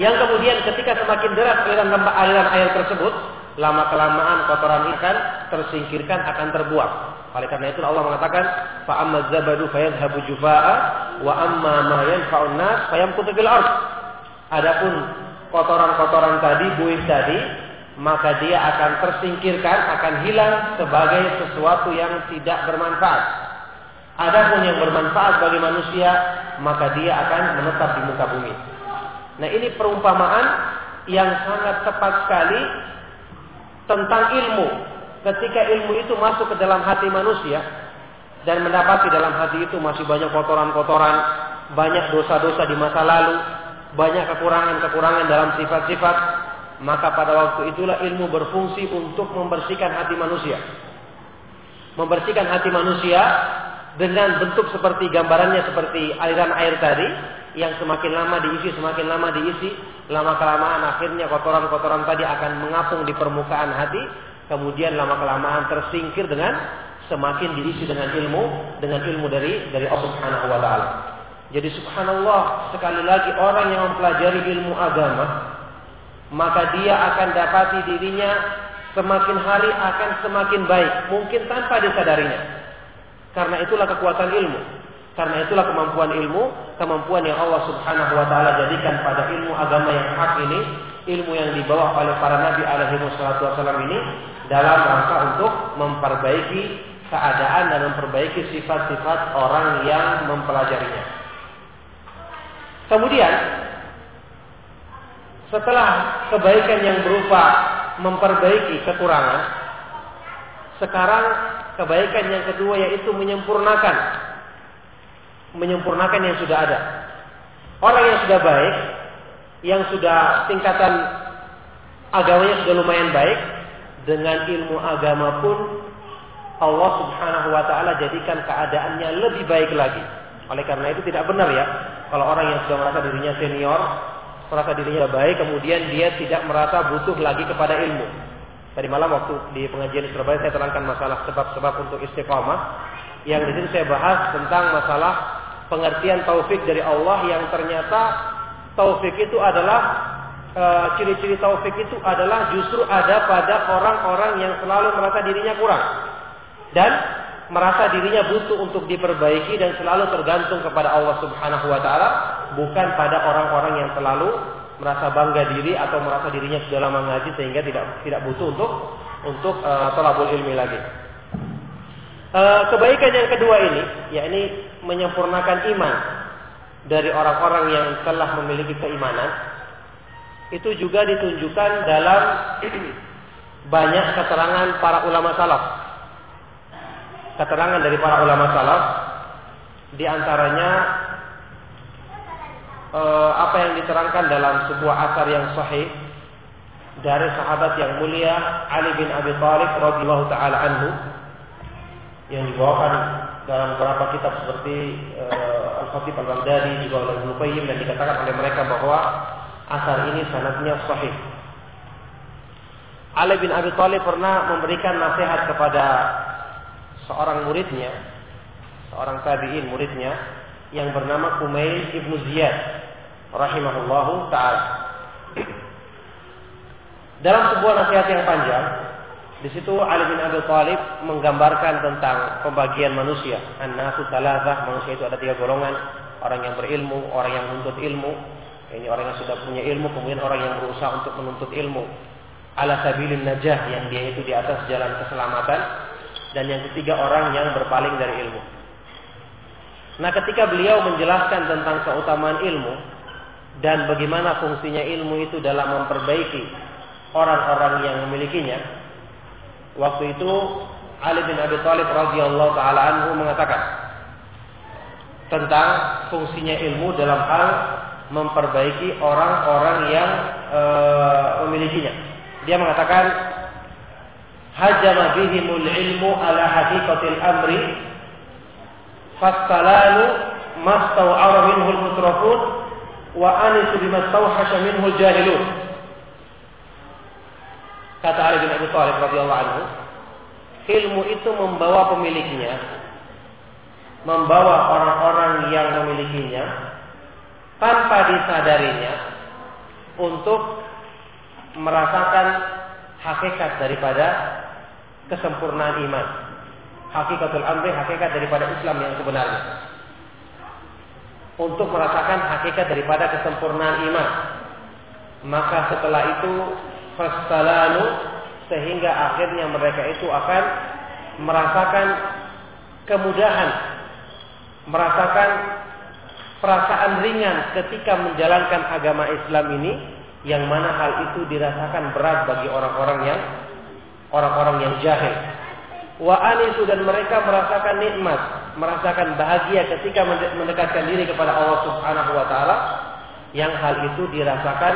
Yang kemudian ketika semakin deras aliran lembah aliran air tersebut, lama kelamaan kotoran ini akan tersingkirkan akan terbuang. Oleh karena itu Allah mengatakan, fa amma zabadu fayadhhabu jufaa wa amma ma yanfa'un nas fayamkutu fil ard. Adapun kotoran-kotoran tadi, buih tadi, maka dia akan tersingkirkan, akan hilang sebagai sesuatu yang tidak bermanfaat. Adapun yang bermanfaat bagi manusia, maka dia akan menetap di muka bumi. Nah, ini perumpamaan yang sangat tepat sekali tentang ilmu. Ketika ilmu itu masuk ke dalam hati manusia dan mendapati dalam hati itu masih banyak kotoran-kotoran, banyak dosa-dosa di masa lalu, banyak kekurangan-kekurangan dalam sifat-sifat, maka pada waktu itulah ilmu berfungsi untuk membersihkan hati manusia. Membersihkan hati manusia dengan bentuk seperti gambarannya seperti aliran air tadi yang semakin lama diisi semakin lama diisi lama kelamaan akhirnya kotoran-kotoran tadi akan mengapung di permukaan hati kemudian lama kelamaan tersingkir dengan semakin diisi dengan ilmu dengan ilmu dari dari Allah Subhanahu wa taala. Jadi subhanallah sekali lagi orang yang mempelajari ilmu agama maka dia akan dapati dirinya semakin hari akan semakin baik mungkin tanpa disadarinya. Karena itulah kekuatan ilmu. Karena itulah kemampuan ilmu, kemampuan yang Allah Subhanahu wa taala jadikan pada ilmu agama yang hak ini, ilmu yang dibawa oleh para nabi alaihi wasallam ini dalam rangka untuk memperbaiki keadaan dan memperbaiki sifat-sifat orang yang mempelajarinya. Kemudian setelah kebaikan yang berupa memperbaiki kekurangan, sekarang kebaikan yang kedua yaitu menyempurnakan menyempurnakan yang sudah ada. Orang yang sudah baik, yang sudah tingkatan agamanya sudah lumayan baik, dengan ilmu agama pun Allah Subhanahu wa taala jadikan keadaannya lebih baik lagi. Oleh karena itu tidak benar ya kalau orang yang sudah merasa dirinya senior, merasa dirinya baik, kemudian dia tidak merasa butuh lagi kepada ilmu. Tadi malam waktu di pengajian di Surabaya saya terangkan masalah sebab-sebab untuk istiqamah. Yang di sini saya bahas tentang masalah pengertian taufik dari Allah yang ternyata taufik itu adalah e, ciri-ciri e, taufik itu adalah justru ada pada orang-orang yang selalu merasa dirinya kurang dan merasa dirinya butuh untuk diperbaiki dan selalu tergantung kepada Allah Subhanahu wa taala bukan pada orang-orang yang selalu merasa bangga diri atau merasa dirinya sudah lama ngaji sehingga tidak tidak butuh untuk untuk uh, tolabul ilmi lagi. Uh, kebaikan yang kedua ini, yakni menyempurnakan iman dari orang-orang yang telah memiliki keimanan, itu juga ditunjukkan dalam (clears throat) banyak keterangan para ulama salaf. Keterangan dari para ulama salaf, di antaranya uh, apa yang diterangkan dalam sebuah asar yang sahih dari sahabat yang mulia Ali bin Abi Thalib radhiyallahu taala anhu yang dibawakan dalam beberapa kitab seperti uh, Al-Khatib Al-Baghdadi juga oleh Ibnu Qayyim dan dikatakan oleh mereka bahwa asar ini sanadnya sahih. Ali bin Abi Thalib pernah memberikan nasihat kepada seorang muridnya, seorang tabi'in muridnya yang bernama Kumail ibnu Ziyad rahimahullahu taala. (clears throat) Dalam sebuah nasihat yang panjang, di situ Ali bin Abi Thalib menggambarkan tentang pembagian manusia. An-nasu manusia itu ada tiga golongan, orang yang berilmu, orang yang menuntut ilmu. Ini orang yang sudah punya ilmu, kemudian orang yang berusaha untuk menuntut ilmu. Ala sabilin najah yang dia itu di atas jalan keselamatan dan yang ketiga orang yang berpaling dari ilmu. Nah, ketika beliau menjelaskan tentang keutamaan ilmu dan bagaimana fungsinya ilmu itu dalam memperbaiki orang-orang yang memilikinya, waktu itu Ali bin Abi Thalib radhiyallahu taala anhu mengatakan tentang fungsinya ilmu dalam hal memperbaiki orang-orang yang e, memilikinya. Dia mengatakan hajama bihimul ilmu ala haqiqatil amri fastalalu mastaw'ara minhu al-mutrafun wa anisu bimastawhasha minhu al-jahilun. Kata Ali bin Abi Thalib radhiyallahu anhu, ilmu itu membawa pemiliknya, membawa orang-orang yang memilikinya tanpa disadarinya untuk merasakan hakikat daripada kesempurnaan iman hakikatul amri, hakikat daripada Islam yang sebenarnya. Untuk merasakan hakikat daripada kesempurnaan iman. Maka setelah itu fastalanu sehingga akhirnya mereka itu akan merasakan kemudahan, merasakan perasaan ringan ketika menjalankan agama Islam ini yang mana hal itu dirasakan berat bagi orang-orang yang orang-orang yang jahil. Wa anisu dan mereka merasakan nikmat, merasakan bahagia ketika mendekatkan diri kepada Allah Subhanahu wa taala yang hal itu dirasakan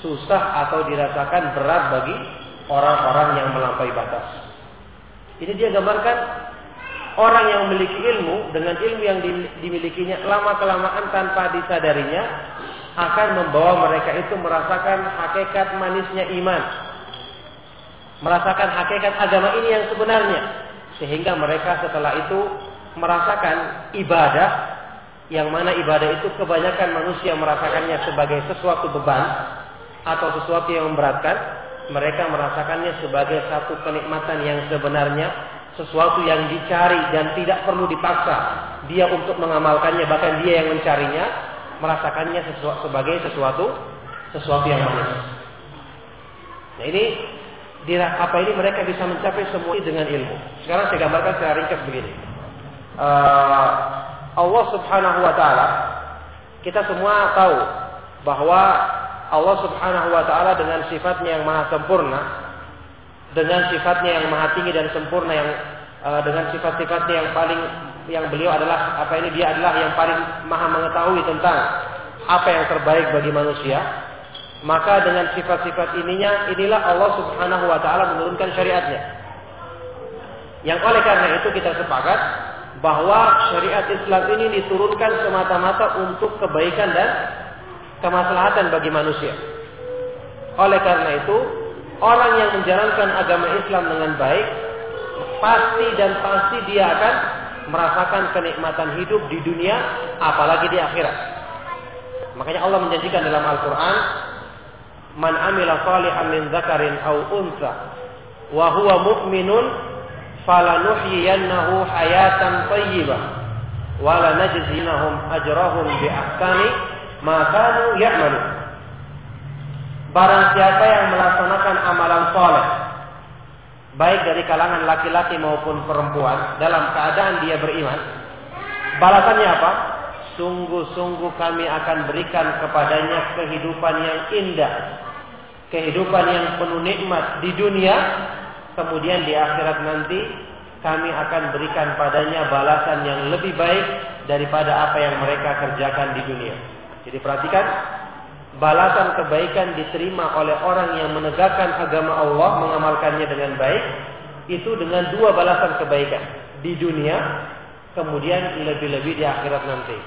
susah atau dirasakan berat bagi orang-orang yang melampaui batas. Ini dia gambarkan orang yang memiliki ilmu dengan ilmu yang dimilikinya lama kelamaan tanpa disadarinya akan membawa mereka itu merasakan hakikat manisnya iman merasakan hakikat agama ini yang sebenarnya sehingga mereka setelah itu merasakan ibadah yang mana ibadah itu kebanyakan manusia merasakannya sebagai sesuatu beban atau sesuatu yang memberatkan mereka merasakannya sebagai satu kenikmatan yang sebenarnya sesuatu yang dicari dan tidak perlu dipaksa dia untuk mengamalkannya bahkan dia yang mencarinya merasakannya sesuatu, sebagai sesuatu sesuatu yang manis. Nah ini di apa ini mereka bisa mencapai semua ini dengan ilmu. Sekarang saya gambarkan secara ringkas begini. Uh, Allah Subhanahu wa taala kita semua tahu bahwa Allah Subhanahu wa taala dengan sifatnya yang maha sempurna, dengan sifatnya yang maha tinggi dan sempurna yang uh, dengan sifat-sifatnya yang paling yang beliau adalah apa ini dia adalah yang paling maha mengetahui tentang apa yang terbaik bagi manusia maka dengan sifat-sifat ininya inilah Allah Subhanahu wa taala menurunkan syariatnya. Yang oleh karena itu kita sepakat bahwa syariat Islam ini diturunkan semata-mata untuk kebaikan dan kemaslahatan bagi manusia. Oleh karena itu, orang yang menjalankan agama Islam dengan baik pasti dan pasti dia akan merasakan kenikmatan hidup di dunia apalagi di akhirat. Makanya Allah menjanjikan dalam Al-Qur'an man amila salihan min dzakarin aw unsa wa huwa mu'minun falanuhyiyannahu hayatan thayyibah wa ajrahum bi ma kanu ya'malun Barang siapa yang melaksanakan amalan soleh baik dari kalangan laki-laki maupun perempuan dalam keadaan dia beriman balasannya apa? Sungguh-sungguh kami akan berikan kepadanya kehidupan yang indah kehidupan yang penuh nikmat di dunia, kemudian di akhirat nanti kami akan berikan padanya balasan yang lebih baik daripada apa yang mereka kerjakan di dunia. Jadi perhatikan, balasan kebaikan diterima oleh orang yang menegakkan agama Allah, mengamalkannya dengan baik, itu dengan dua balasan kebaikan di dunia, kemudian lebih-lebih di akhirat nanti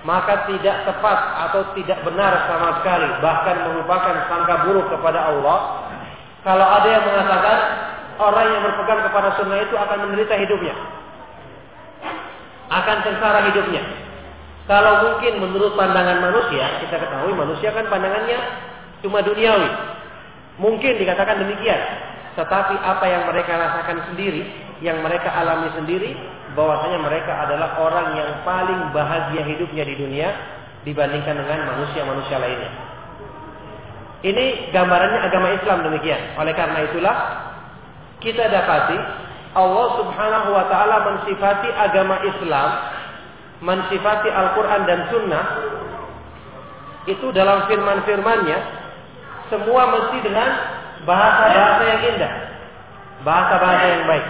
maka tidak tepat atau tidak benar sama sekali bahkan merupakan sangka buruk kepada Allah kalau ada yang mengatakan orang yang berpegang kepada sunnah itu akan menderita hidupnya. Akan sengsara hidupnya. Kalau mungkin menurut pandangan manusia, kita ketahui manusia kan pandangannya cuma duniawi. Mungkin dikatakan demikian. Tetapi apa yang mereka rasakan sendiri, yang mereka alami sendiri, bahwasanya mereka adalah orang yang paling bahagia hidupnya di dunia dibandingkan dengan manusia-manusia lainnya. Ini gambarannya agama Islam demikian. Oleh karena itulah kita dapati Allah Subhanahu wa taala mensifati agama Islam, mensifati Al-Qur'an dan Sunnah itu dalam firman-firmannya semua mesti dengan bahasa-bahasa yang indah, bahasa-bahasa yang baik.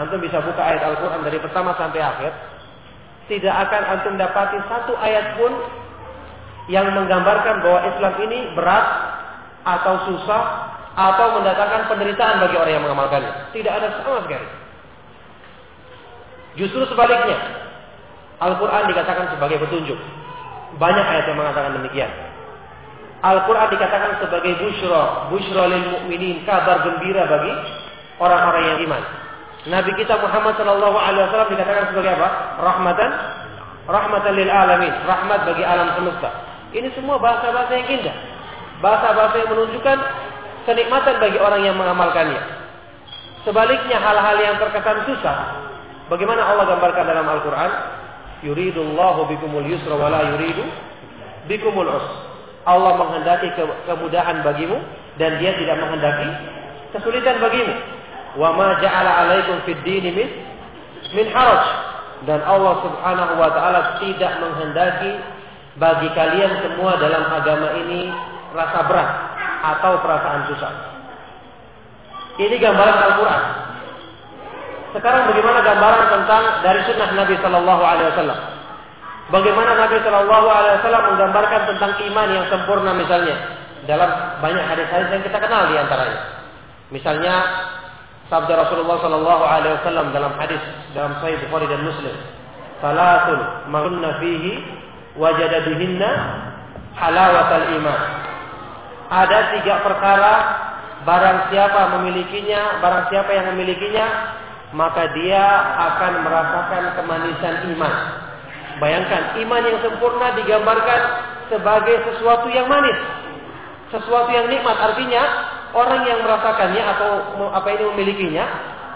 Antum bisa buka ayat Al-Quran dari pertama sampai akhir. Tidak akan antum dapati satu ayat pun yang menggambarkan bahwa Islam ini berat atau susah atau mendatangkan penderitaan bagi orang yang mengamalkannya. Tidak ada sama sekali. Justru sebaliknya, Al-Quran dikatakan sebagai petunjuk. Banyak ayat yang mengatakan demikian. Al-Quran dikatakan sebagai bushra, bushra lil mu'minin, kabar gembira bagi orang-orang yang iman. Nabi kita Muhammad Shallallahu Alaihi Wasallam dikatakan sebagai apa? Rahmatan, rahmatan lil alamin, rahmat bagi alam semesta. Ini semua bahasa-bahasa yang indah, bahasa-bahasa yang menunjukkan kenikmatan bagi orang yang mengamalkannya. Sebaliknya hal-hal yang terkesan susah, bagaimana Allah gambarkan dalam Al-Quran? Yuridullahu bikumul yusra wa la yuridu bikumul us. Allah menghendaki kemudahan bagimu dan dia tidak menghendaki kesulitan bagimu wa ma ja'ala 'alaikum fid din min min haraj dan Allah Subhanahu wa taala tidak menghendaki bagi kalian semua dalam agama ini rasa berat atau perasaan susah. Ini gambaran Al-Qur'an. Sekarang bagaimana gambaran tentang dari sunnah Nabi Shallallahu Alaihi Wasallam? Bagaimana Nabi Shallallahu Alaihi Wasallam menggambarkan tentang iman yang sempurna misalnya dalam banyak hadis-hadis yang kita kenal di antaranya. Misalnya sabda Rasulullah Sallallahu Alaihi Wasallam dalam hadis dalam Sahih Bukhari dan Muslim. Salatun magunna fihi wajada bihinna halawatal iman. Ada tiga perkara barang siapa memilikinya, barang siapa yang memilikinya, maka dia akan merasakan kemanisan iman. Bayangkan, iman yang sempurna digambarkan sebagai sesuatu yang manis. Sesuatu yang nikmat artinya orang yang merasakannya atau apa ini memilikinya,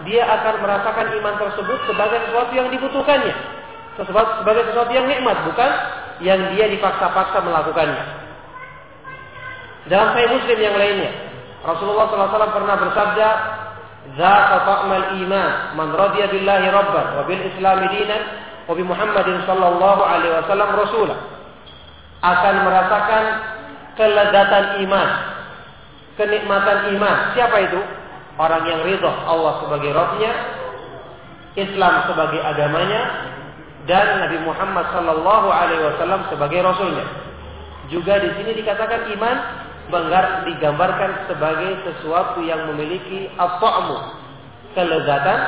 dia akan merasakan iman tersebut sebagai sesuatu yang dibutuhkannya. Sesuatu, sebagai sesuatu yang nikmat, bukan yang dia dipaksa-paksa melakukannya. Dalam Sahih Muslim yang lainnya, Rasulullah SAW pernah bersabda, "Zaka ta'mal iman, man radiya billahi rabban wa bil islam dinan wa bi Muhammadin sallallahu alaihi wasallam rasulah." Akan merasakan kelezatan iman kenikmatan iman. Siapa itu? Orang yang ridho Allah sebagai Rabbnya, Islam sebagai agamanya, dan Nabi Muhammad Sallallahu Alaihi Wasallam sebagai Rasulnya. Juga di sini dikatakan iman digambarkan sebagai sesuatu yang memiliki afamu kelezatan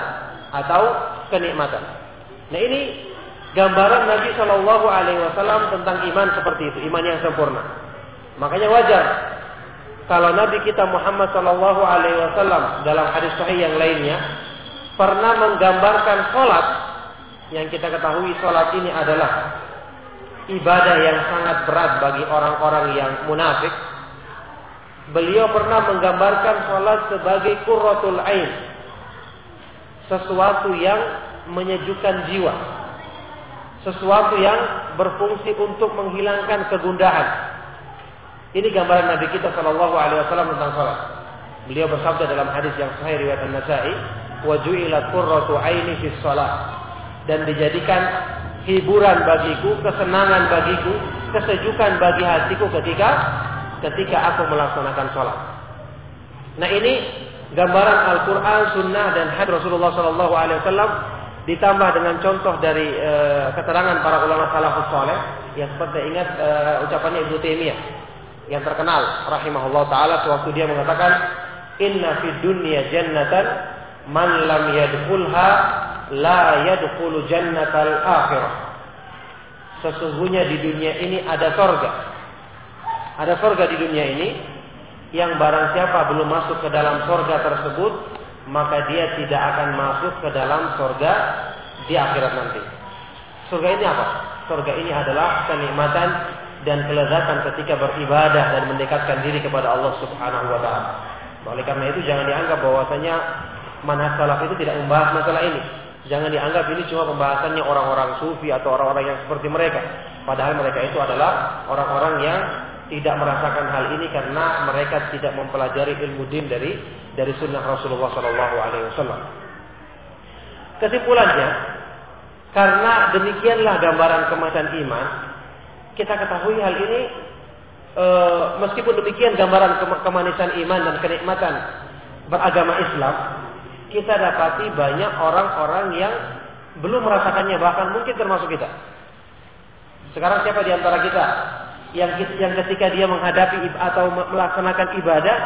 atau kenikmatan. Nah ini gambaran Nabi Shallallahu Alaihi Wasallam tentang iman seperti itu, iman yang sempurna. Makanya wajar kalau Nabi kita Muhammad Shallallahu Alaihi Wasallam dalam hadis sahih yang lainnya pernah menggambarkan sholat yang kita ketahui sholat ini adalah ibadah yang sangat berat bagi orang-orang yang munafik. Beliau pernah menggambarkan sholat sebagai kurratul ain, sesuatu yang menyejukkan jiwa, sesuatu yang berfungsi untuk menghilangkan kegundahan, ini gambaran Nabi kita Wasallam tentang salat. Beliau bersabda dalam hadis yang sahih riwayat An-Nasa'i, "Wa ju'ilat qurratu aini fi shalah." Dan dijadikan hiburan bagiku, kesenangan bagiku, kesejukan bagi hatiku ketika ketika aku melaksanakan sholat. Nah ini gambaran Al-Quran, Sunnah dan hadis Rasulullah Shallallahu Alaihi Wasallam ditambah dengan contoh dari e, keterangan para ulama salafus soleh yang seperti ingat e, ucapannya Ibnu Taimiyah yang terkenal rahimahullah taala sewaktu dia mengatakan inna fid dunya jannatan man lam yadkhulha la yadkhulu jannatal akhirah sesungguhnya di dunia ini ada sorga ada sorga di dunia ini yang barang siapa belum masuk ke dalam sorga tersebut maka dia tidak akan masuk ke dalam surga di akhirat nanti. Surga ini apa? Surga ini adalah kenikmatan dan kelezatan ketika beribadah dan mendekatkan diri kepada Allah Subhanahu wa taala. Oleh karena itu jangan dianggap bahwasanya manhaj salaf itu tidak membahas masalah ini. Jangan dianggap ini cuma pembahasannya orang-orang sufi atau orang-orang yang seperti mereka. Padahal mereka itu adalah orang-orang yang tidak merasakan hal ini karena mereka tidak mempelajari ilmu din dari dari sunnah Rasulullah Shallallahu Alaihi Wasallam. Kesimpulannya, karena demikianlah gambaran kemasan iman, kita ketahui hal ini e, meskipun demikian gambaran kemanisan iman dan kenikmatan beragama Islam, kita dapati banyak orang-orang yang belum merasakannya bahkan mungkin termasuk kita. Sekarang siapa di antara kita yang yang ketika dia menghadapi atau melaksanakan ibadah,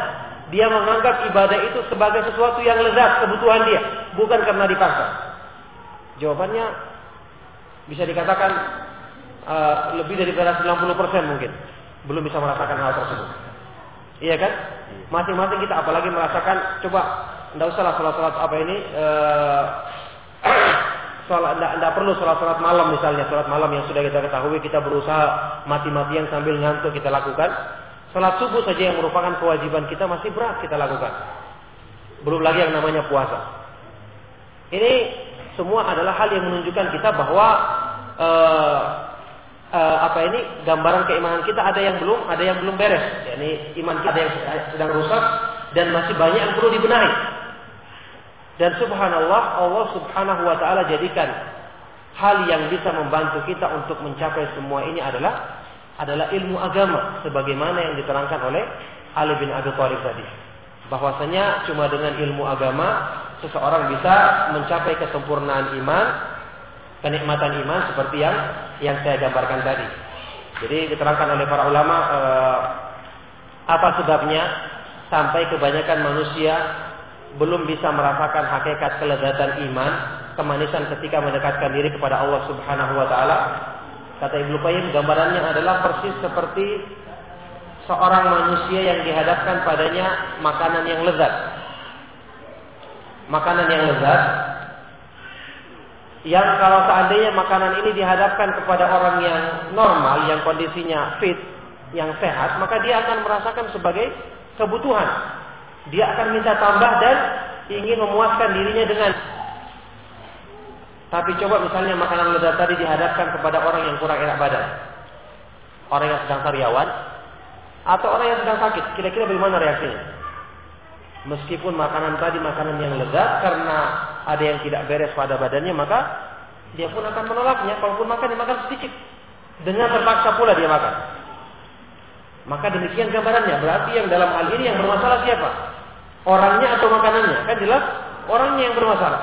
dia menganggap ibadah itu sebagai sesuatu yang lezat kebutuhan dia, bukan karena dipaksa. Jawabannya bisa dikatakan uh, lebih daripada 90% mungkin belum bisa merasakan hal tersebut. Iya kan? Masing-masing kita apalagi merasakan coba tidak usahlah sholat-sholat apa ini uh, tidak perlu sholat-sholat malam misalnya sholat malam yang sudah kita ketahui kita berusaha mati-matian sambil ngantuk kita lakukan. Sholat subuh saja yang merupakan kewajiban kita masih berat kita lakukan. Belum lagi yang namanya puasa. Ini semua adalah hal yang menunjukkan kita bahwa uh, uh, apa ini gambaran keimanan kita ada yang belum ada yang belum beres. Yakni iman kita ada yang sedang rusak dan masih banyak yang perlu dibenahi dan subhanallah Allah subhanahu wa ta'ala jadikan hal yang bisa membantu kita untuk mencapai semua ini adalah adalah ilmu agama sebagaimana yang diterangkan oleh Ali bin Abi Thalib tadi bahwasanya cuma dengan ilmu agama seseorang bisa mencapai kesempurnaan iman kenikmatan iman seperti yang yang saya gambarkan tadi. Jadi diterangkan oleh para ulama eh, apa sebabnya sampai kebanyakan manusia belum bisa merasakan hakikat kelezatan iman, kemanisan ketika mendekatkan diri kepada Allah Subhanahu wa taala. Kata Ibnu Qayyim gambarannya adalah persis seperti seorang manusia yang dihadapkan padanya makanan yang lezat. Makanan yang lezat yang kalau seandainya makanan ini dihadapkan kepada orang yang normal, yang kondisinya fit, yang sehat, maka dia akan merasakan sebagai kebutuhan. Dia akan minta tambah dan ingin memuaskan dirinya dengan. Tapi coba misalnya makanan lezat tadi dihadapkan kepada orang yang kurang enak badan, orang yang sedang sariawan, atau orang yang sedang sakit, kira-kira bagaimana reaksinya? Meskipun makanan tadi makanan yang lezat karena ada yang tidak beres pada badannya, maka dia pun akan menolaknya. Kalaupun makan, dia makan sedikit. Dengan terpaksa pula dia makan. Maka demikian gambarannya. Berarti yang dalam hal ini yang bermasalah siapa? Orangnya atau makanannya? Kan jelas orangnya yang bermasalah.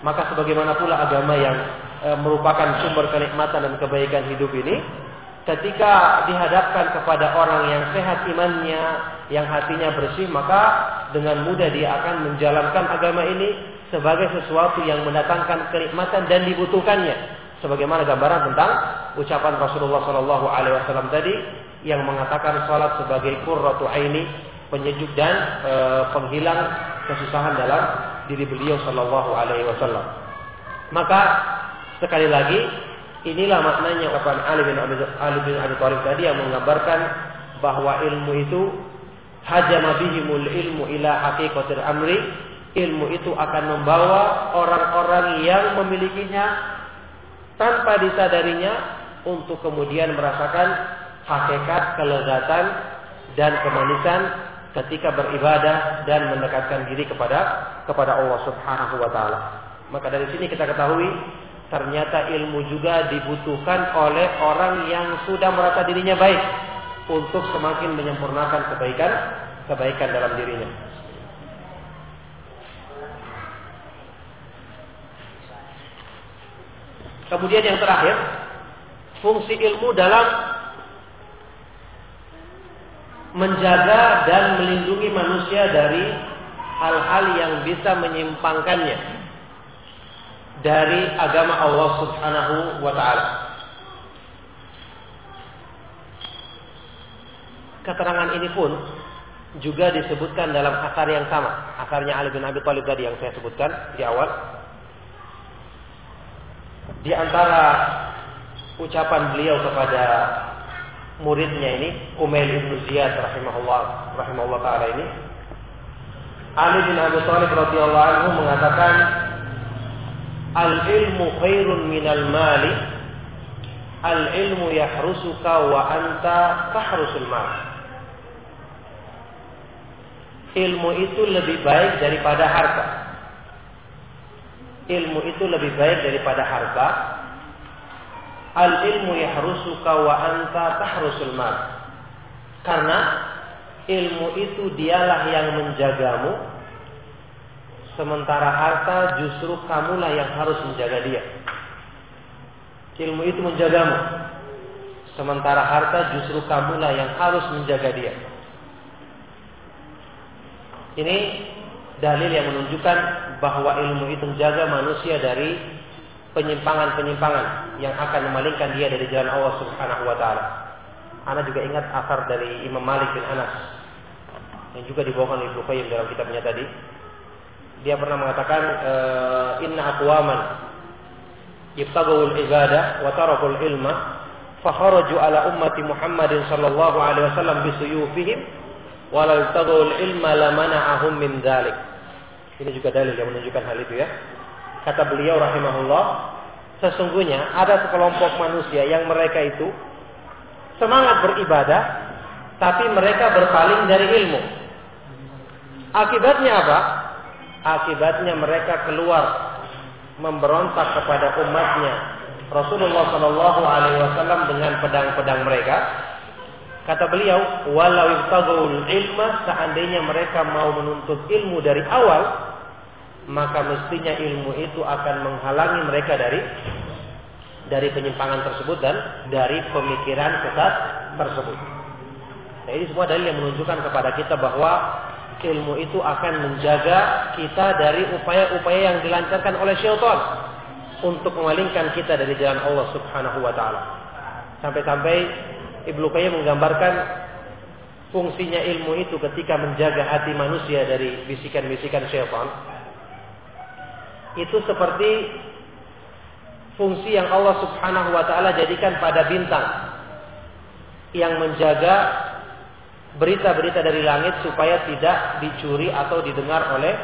Maka sebagaimana pula agama yang e, merupakan sumber kenikmatan dan kebaikan hidup ini, ketika dihadapkan kepada orang yang sehat imannya, yang hatinya bersih, maka dengan mudah dia akan menjalankan agama ini sebagai sesuatu yang mendatangkan kenikmatan dan dibutuhkannya. Sebagaimana gambaran tentang ucapan Rasulullah Wasallam tadi yang mengatakan salat sebagai qurratu aini, penyejuk dan e, penghilang kesusahan dalam diri beliau Shallallahu Alaihi Wasallam. Maka sekali lagi inilah maknanya ucapan Ali bin Abi, Ali bin Abi Thalib tadi yang menggambarkan bahwa ilmu itu hajama bihimul ilmu ila haqiqatil amri ilmu itu akan membawa orang-orang yang memilikinya tanpa disadarinya untuk kemudian merasakan hakikat kelezatan dan kemanisan ketika beribadah dan mendekatkan diri kepada kepada Allah Subhanahu wa taala. Maka dari sini kita ketahui ternyata ilmu juga dibutuhkan oleh orang yang sudah merasa dirinya baik untuk semakin menyempurnakan kebaikan kebaikan dalam dirinya. Kemudian yang terakhir, fungsi ilmu dalam menjaga dan melindungi manusia dari hal-hal yang bisa menyimpangkannya dari agama Allah Subhanahu wa taala. Keterangan ini pun juga disebutkan dalam asar yang sama, asarnya Ali bin Abi Thalib tadi yang saya sebutkan di awal. Di antara ucapan beliau kepada muridnya ini, Umail bin Ziyad rahimahullah rahimahullah taala ini, Ali bin Abi Thalib radhiyallahu anhu mengatakan, "Al ilmu khairun minal mali." Al ilmu yahrusuka wa anta tahrusul mal ilmu itu lebih baik daripada harta. Ilmu itu lebih baik daripada harta. Al ilmu yahrusuka wa anta tahrusul mal. Karena ilmu itu dialah yang menjagamu sementara harta justru kamulah yang harus menjaga dia. Ilmu itu menjagamu sementara harta justru kamulah yang harus menjaga dia. Ini dalil yang menunjukkan bahwa ilmu itu menjaga manusia dari penyimpangan-penyimpangan yang akan memalingkan dia dari jalan Allah Subhanahu wa taala. Ana juga ingat asar dari Imam Malik bin Anas yang juga dibawakan oleh Ibnu Qayyim dalam kitabnya tadi. Dia pernah mengatakan eh, inna aqwaman ibtagul ibadah wa tarakul ilma fakharaju ala ummati Muhammadin sallallahu alaihi wasallam bisuyufihim walau tagul ilma lamana'ahum min dzalik. Ini juga dalil yang menunjukkan hal itu ya. Kata beliau rahimahullah, sesungguhnya ada sekelompok manusia yang mereka itu semangat beribadah tapi mereka berpaling dari ilmu. Akibatnya apa? Akibatnya mereka keluar memberontak kepada umatnya Rasulullah Shallallahu Alaihi Wasallam dengan pedang-pedang mereka Kata beliau, walau ilma seandainya mereka mau menuntut ilmu dari awal, maka mestinya ilmu itu akan menghalangi mereka dari dari penyimpangan tersebut dan dari pemikiran sesat tersebut. Nah, ini semua dalil yang menunjukkan kepada kita bahwa ilmu itu akan menjaga kita dari upaya-upaya yang dilancarkan oleh syaitan untuk memalingkan kita dari jalan Allah Subhanahu wa taala. Sampai-sampai Ibnu Qayyim menggambarkan fungsinya ilmu itu ketika menjaga hati manusia dari bisikan-bisikan syaitan itu seperti fungsi yang Allah Subhanahu wa taala jadikan pada bintang yang menjaga berita-berita dari langit supaya tidak dicuri atau didengar oleh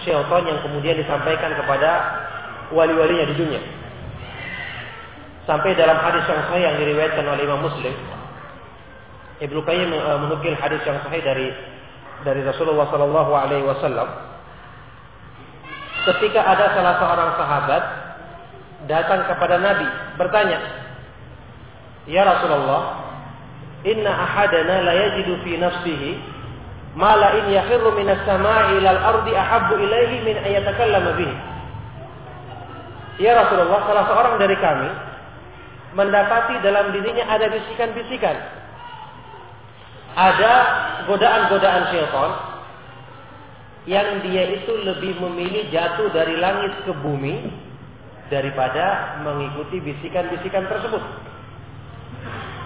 syaitan yang kemudian disampaikan kepada wali-walinya di dunia. Sampai dalam hadis yang sahih yang diriwayatkan oleh Imam Muslim Ibnu Qayyim uh, menukil hadis yang sahih dari dari Rasulullah Sallallahu Alaihi Wasallam. Ketika ada salah seorang sahabat datang kepada Nabi bertanya, Ya Rasulullah, Inna ahadana la yajidu fi nafsihi ma la in yakhirru minas sama'i ilal ardi ahabbu ilaihi min ayatakallama bihi. Ya Rasulullah, salah seorang dari kami mendapati dalam dirinya ada bisikan-bisikan ada godaan-godaan syaitan yang dia itu lebih memilih jatuh dari langit ke bumi daripada mengikuti bisikan-bisikan tersebut.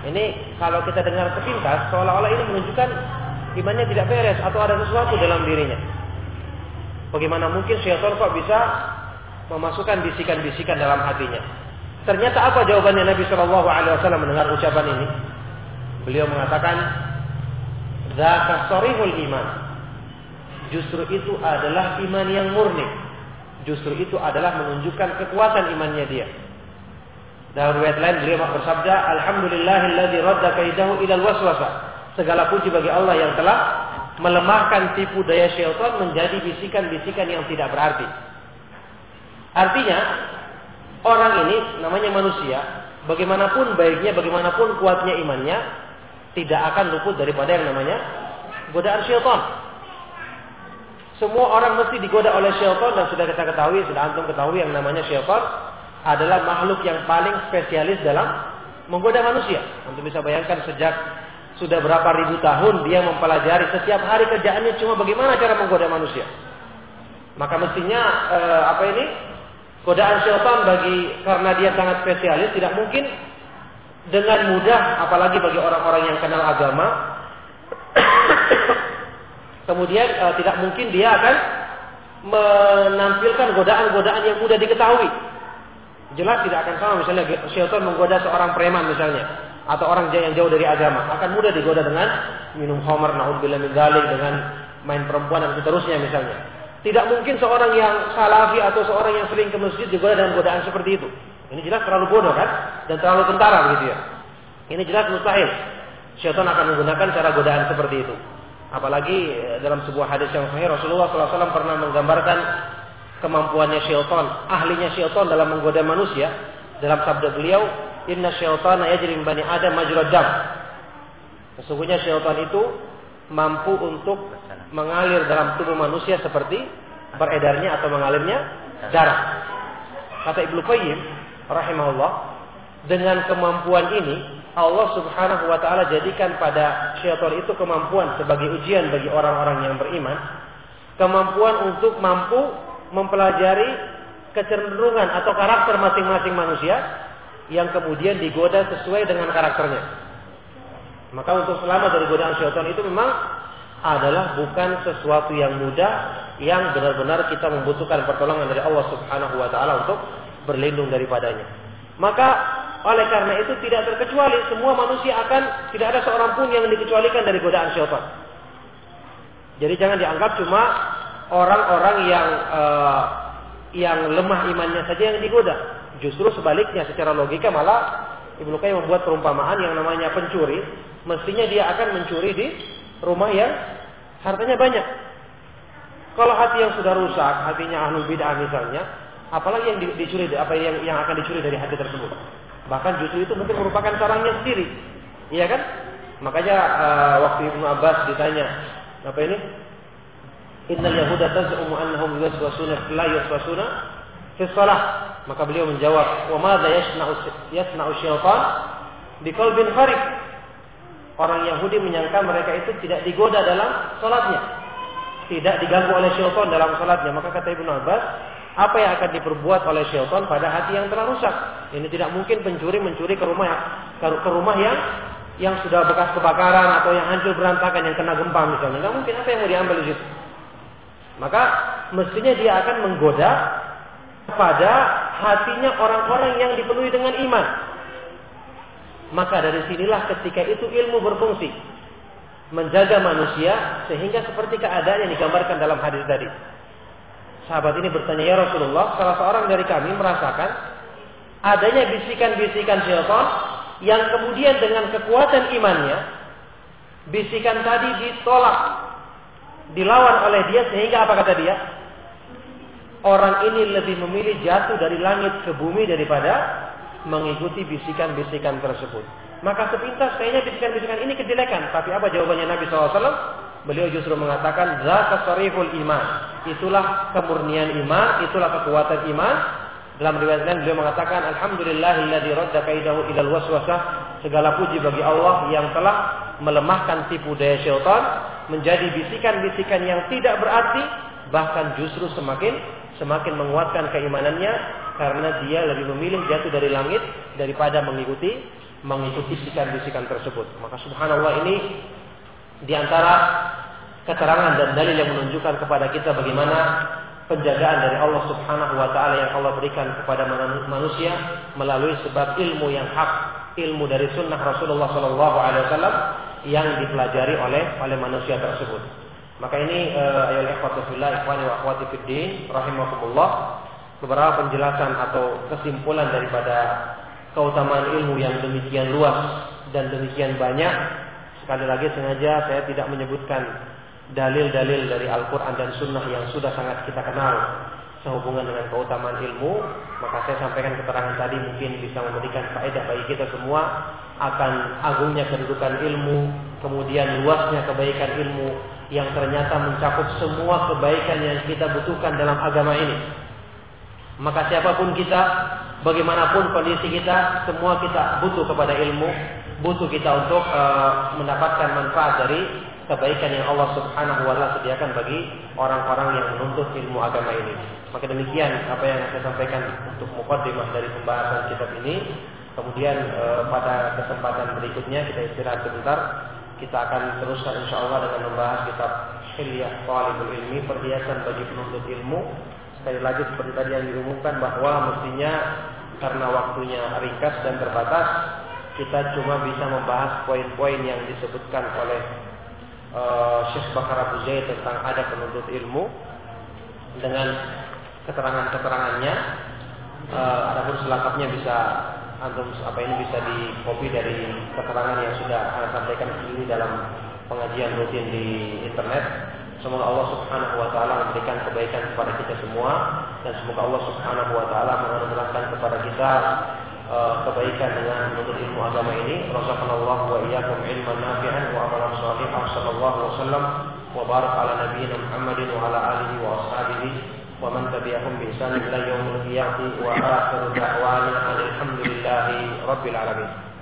Ini kalau kita dengar sepintas seolah-olah ini menunjukkan imannya tidak beres atau ada sesuatu dalam dirinya. Bagaimana mungkin syaitan kok bisa memasukkan bisikan-bisikan dalam hatinya? Ternyata apa jawabannya Nabi Shallallahu Alaihi Wasallam mendengar ucapan ini? Beliau mengatakan, Zaka sorihul iman. Justru itu adalah iman yang murni. Justru itu adalah menunjukkan kekuatan imannya dia. Dalam riwayat lain beliau bersabda, Alhamdulillahilladzi radda kaidahu ilal waswasa. Segala puji bagi Allah yang telah melemahkan tipu daya syaitan menjadi bisikan-bisikan yang tidak berarti. Artinya, orang ini namanya manusia, bagaimanapun baiknya, bagaimanapun kuatnya imannya, tidak akan luput daripada yang namanya godaan syaitan. Semua orang mesti digoda oleh syaitan dan sudah kita ketahui, sudah antum ketahui yang namanya syaitan adalah makhluk yang paling spesialis dalam menggoda manusia. Untuk bisa bayangkan sejak sudah berapa ribu tahun dia mempelajari setiap hari kerjaannya cuma bagaimana cara menggoda manusia. Maka mestinya eh, apa ini godaan syaitan bagi karena dia sangat spesialis tidak mungkin dengan mudah apalagi bagi orang-orang yang kenal agama Kemudian e, tidak mungkin dia akan menampilkan godaan-godaan yang mudah diketahui. Jelas tidak akan sama misalnya syaitan menggoda seorang preman misalnya atau orang yang jauh dari agama akan mudah digoda dengan minum homer naudzubillah min dengan main perempuan dan seterusnya misalnya. Tidak mungkin seorang yang salafi atau seorang yang sering ke masjid digoda dengan godaan seperti itu. Ini jelas terlalu bodoh kan dan terlalu kentara begitu ya. Ini jelas mustahil. Syaitan akan menggunakan cara godaan seperti itu. Apalagi eh, dalam sebuah hadis yang sahih Rasulullah SAW pernah menggambarkan kemampuannya syaitan, ahlinya syaitan dalam menggoda manusia. Dalam sabda beliau, Inna syaitan yajri bani Adam majrad dam. Sesungguhnya syaitan itu mampu untuk mengalir dalam tubuh manusia seperti beredarnya atau mengalirnya darah. Kata Ibnu Qayyim rahimahullah, dengan kemampuan ini Allah Subhanahu wa taala jadikan pada syaitan itu kemampuan sebagai ujian bagi orang-orang yang beriman, kemampuan untuk mampu mempelajari kecenderungan atau karakter masing-masing manusia yang kemudian digoda sesuai dengan karakternya. Maka untuk selamat dari godaan syaitan itu memang adalah bukan sesuatu yang mudah yang benar-benar kita membutuhkan pertolongan dari Allah Subhanahu wa taala untuk berlindung daripadanya. Maka oleh karena itu tidak terkecuali semua manusia akan tidak ada seorang pun yang dikecualikan dari godaan syaitan. Jadi jangan dianggap cuma orang-orang yang uh, yang lemah imannya saja yang digoda. Justru sebaliknya secara logika malah Ibnu Qayyim membuat perumpamaan yang namanya pencuri, mestinya dia akan mencuri di rumah yang hartanya banyak. Kalau hati yang sudah rusak, hatinya ahlu bid'ah misalnya, apalagi yang dicuri apa yang yang akan dicuri dari hati tersebut. Bahkan justru itu mungkin merupakan sarangnya sendiri. Iya kan? Makanya uh, waktu Ibnu Abbas ditanya, apa ini? Innal yahuda taz'umu annahum yuswasuna la yuswasuna fi shalah. Maka beliau menjawab, "Wa madza yasna'u yasna'u syaitan bi qalbin farid?" Orang Yahudi menyangka mereka itu tidak digoda dalam salatnya. Tidak diganggu oleh syaitan dalam salatnya. Maka kata Ibnu Abbas, apa yang akan diperbuat oleh syaitan pada hati yang telah rusak? Ini tidak mungkin pencuri mencuri ke rumah ke rumah yang yang sudah bekas kebakaran atau yang hancur berantakan yang kena gempa misalnya. Tidak mungkin apa yang mau diambil di situ. Maka mestinya dia akan menggoda pada hatinya orang-orang yang dipenuhi dengan iman. Maka dari sinilah ketika itu ilmu berfungsi. Menjaga manusia sehingga seperti keadaan yang digambarkan dalam hadis tadi. Sahabat ini bertanya, Ya Rasulullah, salah seorang dari kami merasakan adanya bisikan-bisikan syaitan yang kemudian dengan kekuatan imannya, bisikan tadi ditolak, dilawan oleh dia sehingga apa kata dia? orang ini lebih memilih jatuh dari langit ke bumi daripada mengikuti bisikan-bisikan tersebut. Maka sepintas kayaknya bisikan-bisikan ini kejelekan. Tapi apa jawabannya Nabi SAW? Beliau justru mengatakan, Zaka sarihul iman. Itulah kemurnian iman, itulah kekuatan iman. Dalam riwayat lain beliau mengatakan, Alhamdulillahilladzi radda kaidahu ilal. Segala puji bagi Allah yang telah melemahkan tipu daya syaitan menjadi bisikan-bisikan yang tidak berarti bahkan justru semakin semakin menguatkan keimanannya karena dia lebih memilih jatuh dari langit daripada mengikuti mengikuti bisikan-bisikan tersebut. Maka subhanallah ini di antara keterangan dan dalil yang menunjukkan kepada kita bagaimana penjagaan dari Allah Subhanahu wa taala yang Allah berikan kepada manusia melalui sebab ilmu yang hak, ilmu dari sunnah Rasulullah sallallahu alaihi wasallam yang dipelajari oleh oleh manusia tersebut. Maka ini uh, ayol ikhwatu fillah ikhwani wa akhwati rahimakumullah beberapa penjelasan atau kesimpulan daripada keutamaan ilmu yang demikian luas dan demikian banyak. Sekali lagi sengaja saya tidak menyebutkan dalil-dalil dari Al-Quran dan Sunnah yang sudah sangat kita kenal sehubungan dengan keutamaan ilmu, maka saya sampaikan keterangan tadi mungkin bisa memberikan faedah bagi kita semua akan agungnya kedudukan ilmu, kemudian luasnya kebaikan ilmu, yang ternyata mencakup semua kebaikan yang kita butuhkan dalam agama ini. Maka siapa pun kita, bagaimanapun kondisi kita, semua kita butuh kepada ilmu, butuh kita untuk uh, mendapatkan manfaat dari kebaikan yang Allah Subhanahu wa taala sediakan bagi orang-orang yang menuntut ilmu agama ini. Maka demikian apa yang saya sampaikan untuk mukaddimah dari pembahasan kitab ini. Kemudian uh, pada kesempatan berikutnya kita istirahat sebentar kita akan teruskan insya Allah dengan membahas kitab Hilyah Talibul Ilmi perhiasan bagi penuntut ilmu. Sekali lagi seperti tadi yang diumumkan bahwa mestinya karena waktunya ringkas dan terbatas, kita cuma bisa membahas poin-poin yang disebutkan oleh uh, Syekh Bakar Abu Zaid tentang ada penuntut ilmu dengan keterangan-keterangannya. Uh, adapun selengkapnya bisa antum apa ini bisa di copy dari keterangan yang sudah saya sampaikan ini dalam pengajian rutin di internet. Semoga Allah Subhanahu wa taala memberikan kebaikan kepada kita semua dan semoga Allah Subhanahu wa taala menganugerahkan kepada kita e, kebaikan dengan menuntut ilmu agama ini. Rasulullah wa iyyakum ilman nafi'an wa amalan shalihan sallallahu alaihi wasallam wa barak ala nabiyyina Muhammadin wa ala alihi wa ashabihi wa man tabi'ahum bi ihsan ila yaumil qiyamah wa akhiru da'wana alhamdulillahi rabbil alamin.